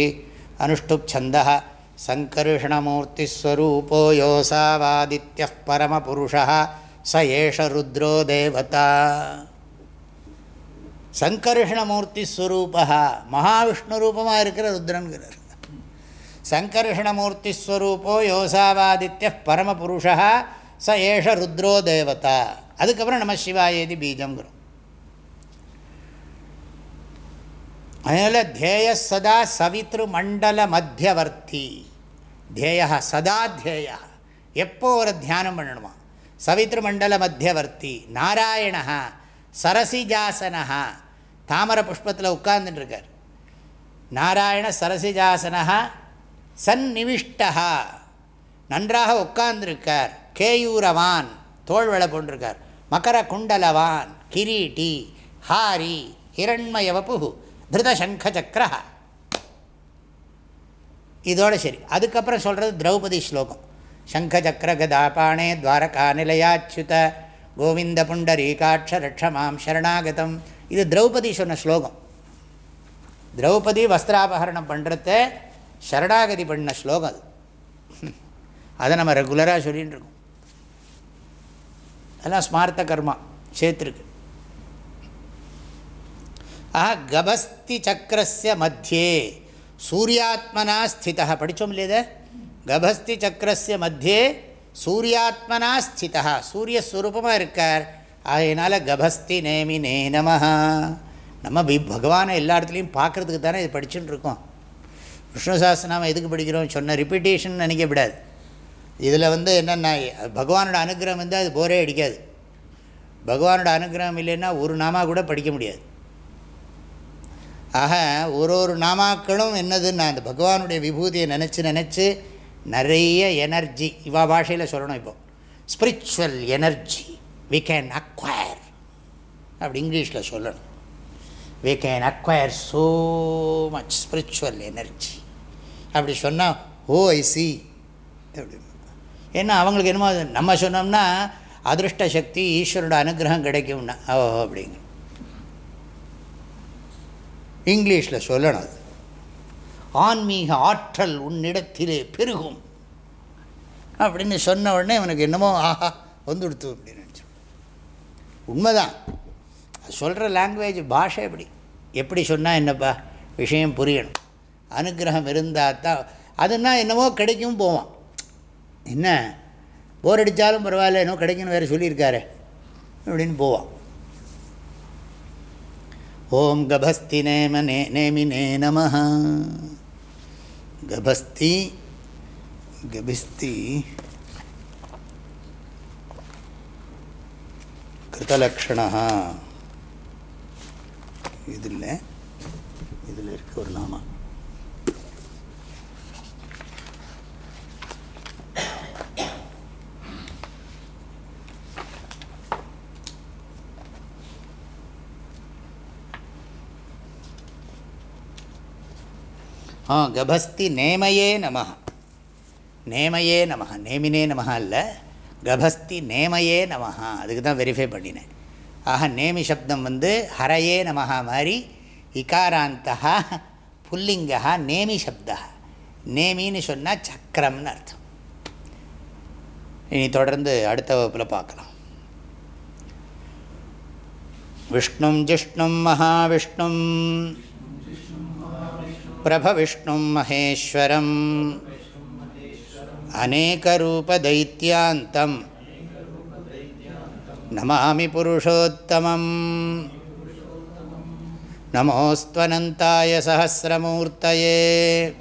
அனுஷ்டுப் சந்த சங்கர்ஷணமூர்த்திஸ்வரூபோ யோசாவாதித்ய பரமபுருஷ ச ஏஷ ருத்ரோ தேவதா சங்கர்ஷணமூர்த்தி ஸ்வரூபா மகாவிஷ்ணு ரூபமாக இருக்கிற ருத்ரன்கிறார் சங்கர்ஷணமூர்த்தி ஸ்வரூபோ யோசாவாதித்ய பரமபுருஷா ச ஏஷ ருத்ரோ தேவதா அதுக்கப்புறம் நம்ம சிவாயேதி பீஜங்கிறோம் அதனால் தேய சதா சவித்ரு மண்டல மத்தியவர்த்தி தேய சதா தேய எப்போ ஒரு தியானம் பண்ணணுமா சவித்ரு மண்டல மத்தியவர்த்தி நாராயணா சரசிஜாசனா தாமர புஷ்பத்தில் உட்கார்ந்துட்டுருக்கார். நாராயண சரசிஜாசனா சந்நிவிஷ்டா நன்றாக உட்கார்ந்துருக்கார். கேயூரவான் தோல்வளை போன்றிருக்கார். மகர குண்டலவான் கிரீட்டி ஹாரி ஹிரண்மயவபு திருதசங்க சக்கரா இதோட சரி. அதுக்கப்புறம் சொல்கிறது திரௌபதி ஸ்லோகம். சங்க சக்கர கதாபாணே துவாரகா நிலையாச்சுத கோவிந்த புண்டரீகாட்ச ரட்சமாம் சரணாகதம் இது திரௌபதி சொன்ன ஸ்லோகம் திரௌபதி வஸ்திராபகரணம் பண்ணுறத சரணாகதி பண்ண ஸ்லோகம் அது அதை நம்ம ரெகுலராக சொல்லிகிட்டு இருக்கோம் அதெல்லாம் ஸ்மார்த்த கர்மா சேர்த்துருக்கு ஆஹா கபஸ்தி சக்கரஸ்ய மத்தியே சூர்யாத்மனா ஸ்திதா படித்தோம் இல்லையா கபஸ்தி சக்கரஸ்ய மத்தியே சூர்யாத்மனா ஸ்திதா. சூரியஸ்வரூபமாக இருக்கார். அதனால் கபஸ்தி நேமி நே நமஹா. நம்ம பகவானை எல்லா இடத்துலையும் பார்க்குறதுக்கு தானே இது படிச்சுட்டு இருக்கோம். விஷ்ணு சாஸ்திரநாமம் எதுக்கு படிக்கிறோம்? சொன்ன ரிப்பீட்டேஷன் நினைக்கப்படாது இதில் வந்து என்னென்ன பகவானோட அனுகிரகம் வந்து அது போரே அடிக்காது. பகவானோட அனுகிரகம் இல்லைன்னா ஒரு நாமா கூட படிக்க முடியாது. ஆக ஒரு ஒரு நாமாக்களும் என்னதுன்னா அந்த பகவானுடைய விபூதியை நினச்சி நினச்சி நிறைய எனர்ஜி இவா பாஷையில் சொல்லணும் இப்போ. Spiritual energy we can acquire அப்படி இங்கிலீஷில் சொல்லணும். We can acquire so much spiritual energy அப்படி சொன்னால் ஓ ஐ சி அப்படி ஏன்னா அவங்களுக்கு என்னமோ நம்ம சொன்னோம்னா அதிருஷ்ட சக்தி ஈஸ்வரோட அனுகிரகம் கிடைக்கும்னா ஓ அப்படிங்க. இங்கிலீஷில் சொல்லணும் அது. ஆன்மீக ஆற்றல் உன்னிடத்திலே பெருகும். அப்படின்னு சொன்ன உடனே இவனுக்கு என்னமோ ஆஹா வந்துடுத்து அப்படின்னு நினச்சோம் உண்மைதான். சொல்கிற லாங்குவேஜ் பாஷை எப்படி எப்படி சொன்னால் என்னப்பா? விஷயம் புரியணும். அனுகிரகம் இருந்தால் தான் அதுனா என்னமோ கிடைக்கும் போவான். என்ன? போர் அடித்தாலும் பரவாயில்ல என்னோ கிடைக்குன்னு வேறு சொல்லியிருக்காரு அப்படின்னு போவான். ஓம் கபஸ்தி நேம நே நேமி நே நமஹா. கபஸ்தி கபிஸ்தி கிருதலக்ஷணா இது இல்லை இதில் இருக்க ஒரு நாமா. ஆ கபஸ்தி நேமையே நம நேமையே நம நேமினே நம இல்லை கபஸ்தி நேமையே நம அதுக்கு தான் வெரிஃபை பண்ணினேன். ஆக நேமி சப்தம் வந்து ஹரையே நமஹா மாதிரி இகாராந்தா புல்லிங்கா நேமி சப்தா நேமின்னு சொன்னால் சக்கரம்னு அர்த்தம். இனி தொடர்ந்து அடுத்த வகுப்பில் பார்க்கலாம். விஷ்ணும் ஜிஷ்ணும் மகாவிஷ்ணும். प्रभविष्णुं महेश्वरम्। अनेकरूपदैत्यां नमामि पुरुषोत्तमं नमोऽस्त्वनन्ताय सहस्रमूर्तये।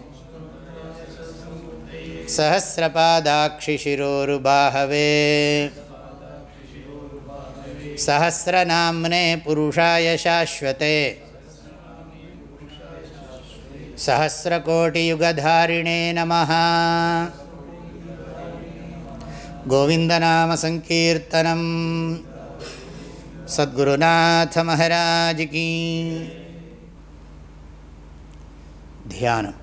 सहस्रपादाक्षिशिरोरुबाहवे। सहस्रनाम्ने पुरुषाय शाश्वते। सहस्रकोटियुगधारिणे नमः गोविन्दनामसङ्कीर्तनं सद्गुरुनाथमहाराज की ध्यानम्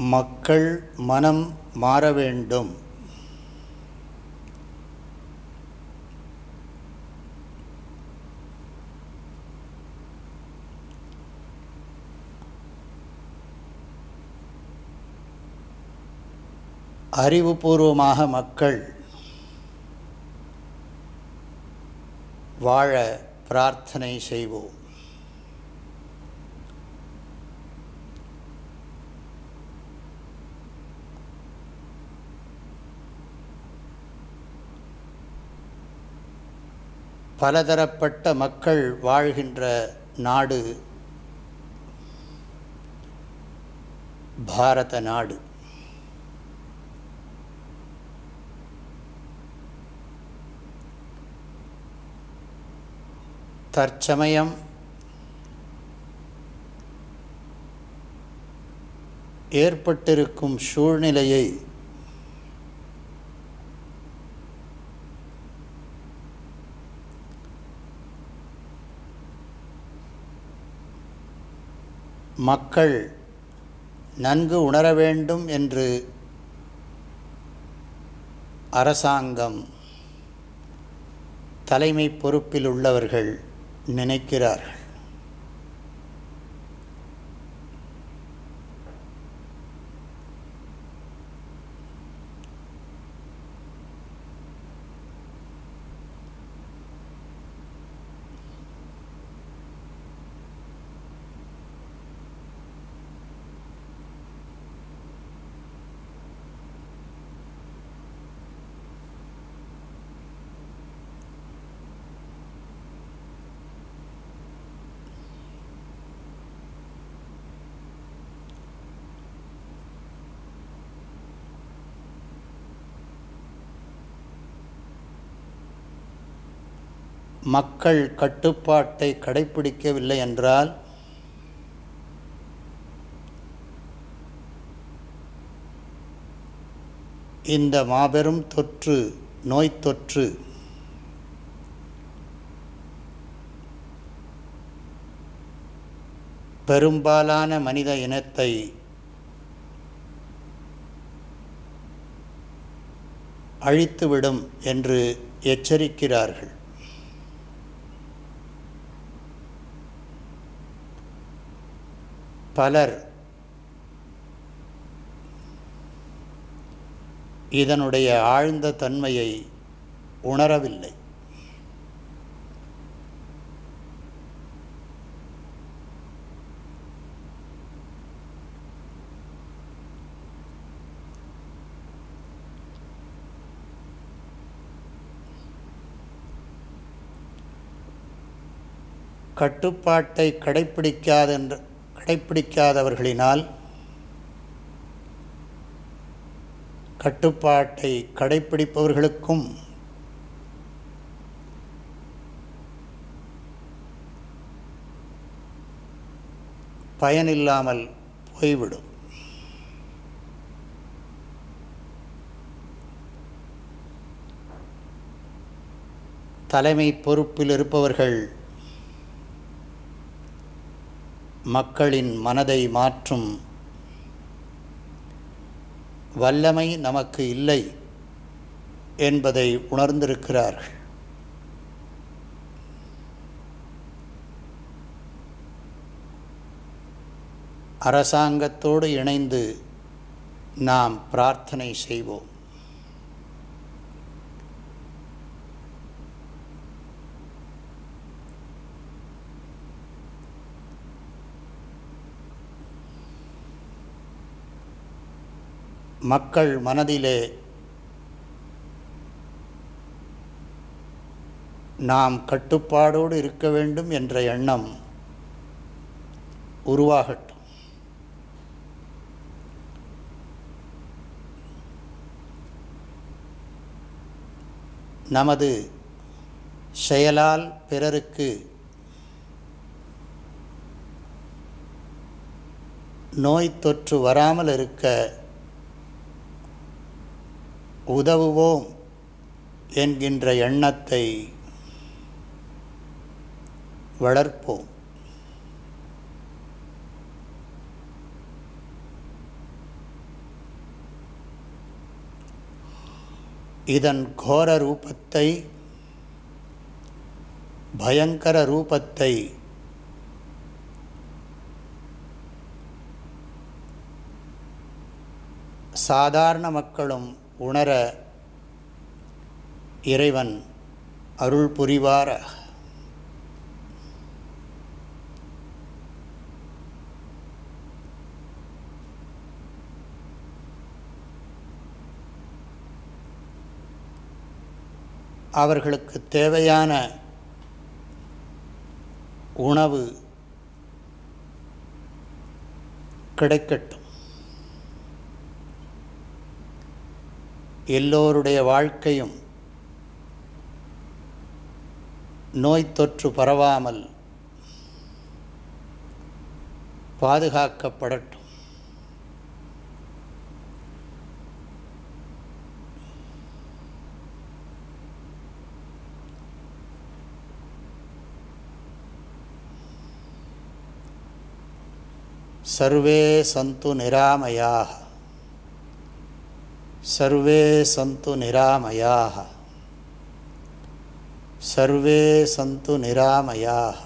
மக்கள் மனம் மாற வேண்டும். அறிவுபூர்வமாக மக்கள் வாழ பிரார்த்தனை செய்வோம். பலதரப்பட்ட மக்கள் வாழ்கின்ற நாடு பாரத நாடு. தற்சமயம் ஏற்பட்டிருக்கும் சூழ்நிலையை மக்கள் நன்கு உணர வேண்டும் என்று அரசாங்கம் தலைமை பொறுப்பில் உள்ளவர்கள் நினைக்கிறார்கள். மக்கள் கட்டுப்பாட்டை கடைப்பிடிக்கவில்லை என்றால் இந்த மாபெரும் தொற்று நோய் தொற்று பெரும்பாலான மனித இனத்தை அழித்துவிடும் என்று எச்சரிக்கிறார்கள். பலர் இதனுடைய ஆழ்ந்த தன்மையை உணரவில்லை. கட்டுப்பாட்டை கடைப்பிடிக்காதென்ற கடைப்பிடிக்காதவர்களினால் கட்டுப்பாட்டை கடைப்பிடிப்பவர்களுக்கும் பயனில்லாமல் போய்விடும். தலைமை பொறுப்பில் இருப்பவர்கள் மக்களின் மனதை மாற்றும். வல்லமை நமக்கு இல்லை என்பதை உணர்ந்திருக்கிறார்கள். அரசாங்கத்தோடு இணைந்து நாம் பிரார்த்தனை செய்வோம். மக்கள் மனதிலே நாம் கட்டுப்பாடோடு இருக்க வேண்டும் என்ற எண்ணம் உருவாகட்டும். நமது செயலால் பிறருக்கு நோய் தொற்று வராமல் இருக்க உதவுவோம் என்கின்ற எண்ணத்தை வளர்ப்போம். இதன் கோர ரூபத்தை பயங்கர ரூபத்தை சாதாரண மக்களும் உணர இறைவன் அருள் புரிவார. அவர்களுக்கு தேவையான உணவு கிடைக்கட்டும். எல்லோருடைய வாழ்க்கையும் நோய் தொற்று பரவாமல் பாதுகாக்கப்படட்டும் सर्वे सन्तु निरामयाः सर्वे सन्तु निरामयाः सर्वे सन्तु निरामयाः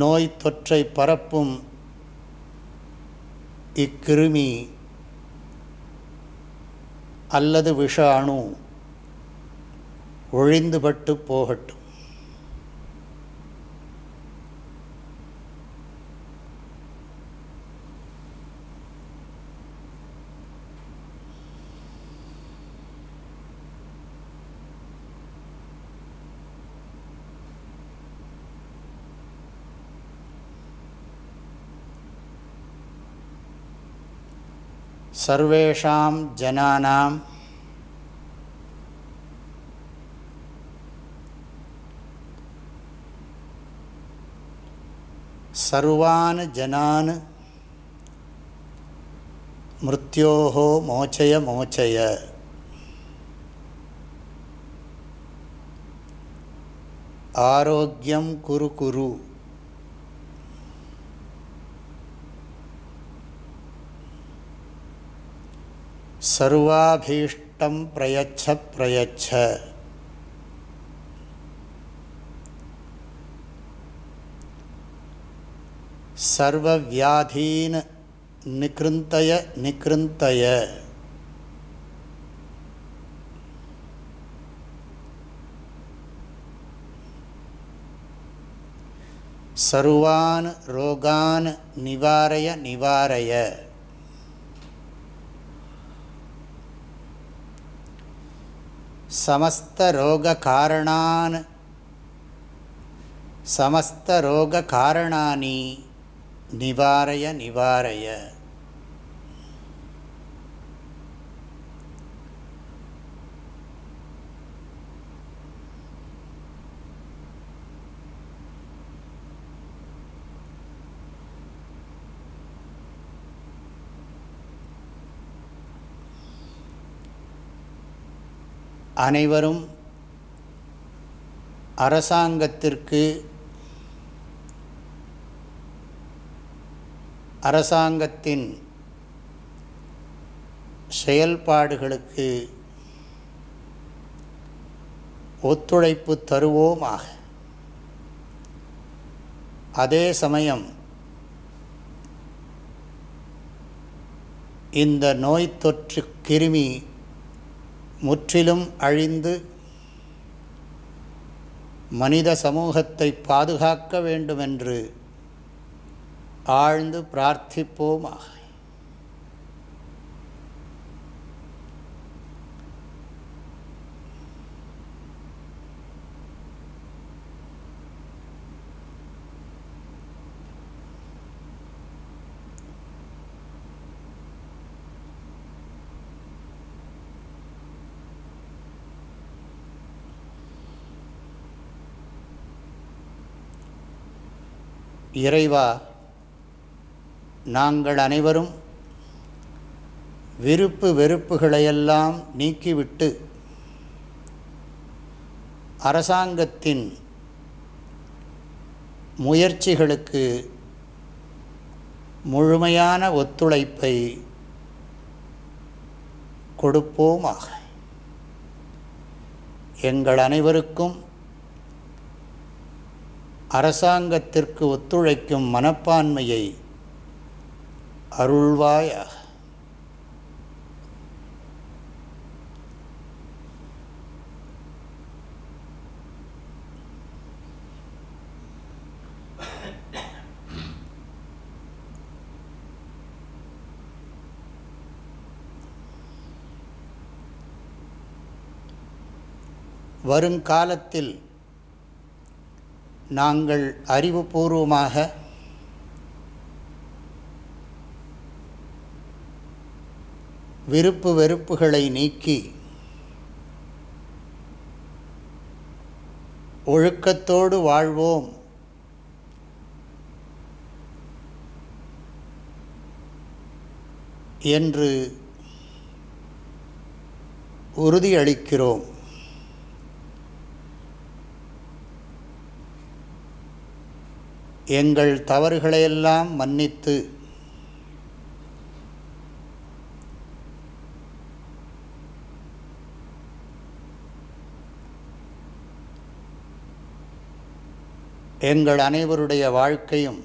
நோய் தொற்றை பரப்பும் இக்கிருமி அல்லது விஷ அணு ஒழிந்துபட்டு போகட்டும் सर्वेषां जनानां सर्वान् जनान् मृत्योः मोचय मोचय ஆரோக்கியம் குரு குரு சர்வாபீஷ்டம் பிரயச்ச பிரயச்ச சர்வவியாதீன் நிகிருந்தய நிகிருந்தய. சர்வான் ரோகான் நிவாரய நிவாரய. சமஸ்தரோககாரணான் சமஸ்தரோககாரணானி நிவாரய நிவாரய. அனைவரும் அரசாங்கத்திற்கு அரசாங்கத்தின் செயல்பாடுகளுக்கு ஒத்துழைப்பு தருவோமாக. அதே சமயம் இந்த நோய் தொற்று கிருமி முற்றிலும் அழிந்து மனித சமூகத்தை பாதுகாக்க வேண்டுமென்று ஆழ்ந்து பிரார்த்திப்போமாக இறைவா நாங்கள் அனைவரும் விருப்பு வெறுப்புகளையெல்லாம் நீக்கிவிட்டு அரசாங்கத்தின் முயற்சிகளுக்கு முழுமையான ஒத்துழைப்பை கொடுப்போமாக. எங்கள் அனைவருக்கும் அரசாங்கத்திற்கு ஒத்துழைக்கும் மனப்பான்மையை அருள்வாயாக. வருங்காலத்தில் நாங்கள் அறிவுபூர்வமாக விருப்பு வெறுப்புகளை நீக்கி ஒழுக்கத்தோடு வாழ்வோம். என்று உறுதியளிக்கிறோம். எங்கள் தவறுகளையெல்லாம் மன்னித்து எங்கள் அனைவருடைய வாழ்க்கையும்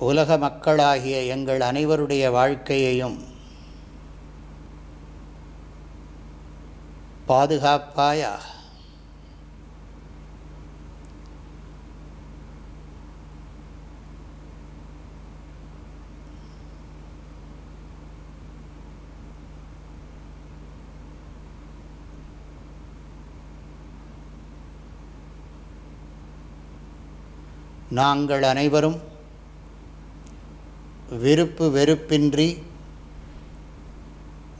உலக மக்களாகிய எங்கள் அனைவருடைய வாழ்க்கையையும் பாதுகாப்பாயாக நாங்கள் அனைவரும் விருப்பு வெறுப்பின்றி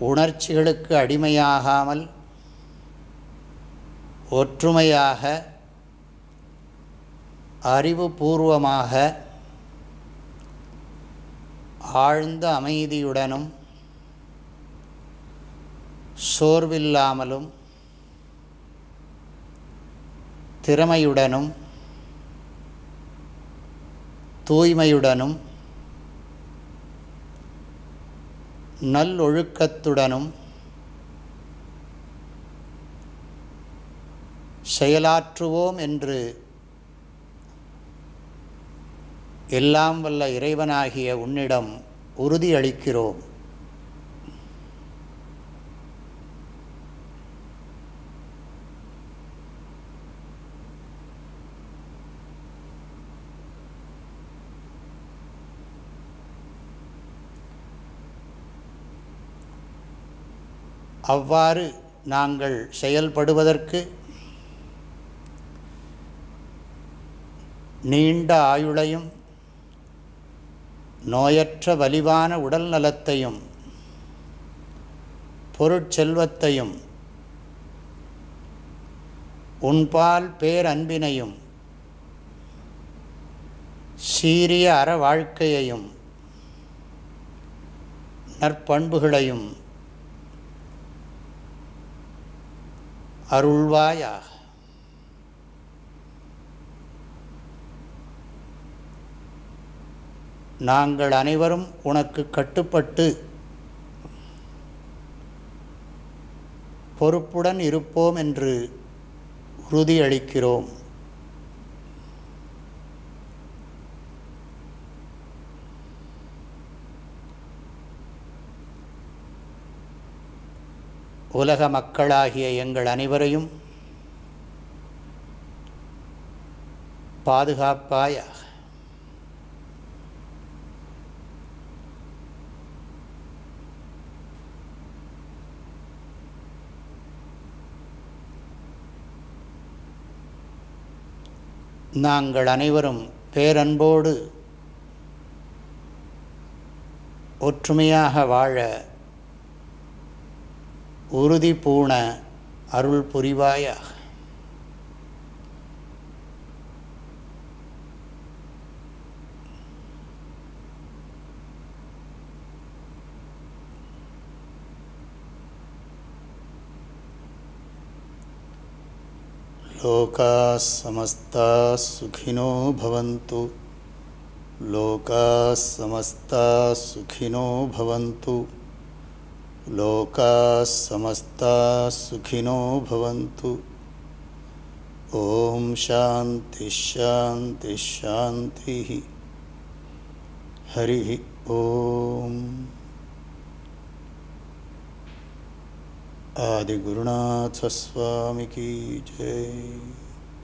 உணர்ச்சிகளுக்கு அடிமையாகாமல் ஒற்றுமையாக அறிவுபூர்வமாக ஆழ்ந்த அமைதியுடனும் சோர்வில்லாமலும் திறமையுடனும் தூய்மையுடனும் நல்லொழுக்கத்துடனும் செயலாற்றுவோம் என்று எல்லாம் வல்ல இறைவனாகிய உன்னிடம் உறுதியளிக்கிறோம். அவ்வாறு நாங்கள் செயல்படுவதற்கு நீண்ட ஆயுளையும் நோயற்ற வலிவான உடல் நலத்தையும் பொருட்செல்வத்தையும் உன்பால் பேரன்பினையும் சீரிய அற வாழ்க்கையையும் நற்பண்புகளையும் அருள்வாயாக. நாங்கள் அனைவரும் உனக்கு கட்டுப்பட்டு பொறுப்புடன் இருப்போம் என்று உறுதியளிக்கிறோம். உலக மக்களாகிய எங்கள் அனைவரையும் பாதுகாப்பாயாக நாங்கள் அனைவரும் பேரன்போடு ஒற்றுமையாக வாழ உறுதி பூண அருள் புரிவாயாக लोकाः समस्ताः सुखिनो भवन्तु लोकाः समस्ताः सुखिनो भवन्तु लोकाः समस्ताः सुखिनो भवन्तु। ॐ शान्तिश्शान्तिश्शान्तिः हरिः ॐ आदिगुरुनाथस्वामिकी जय।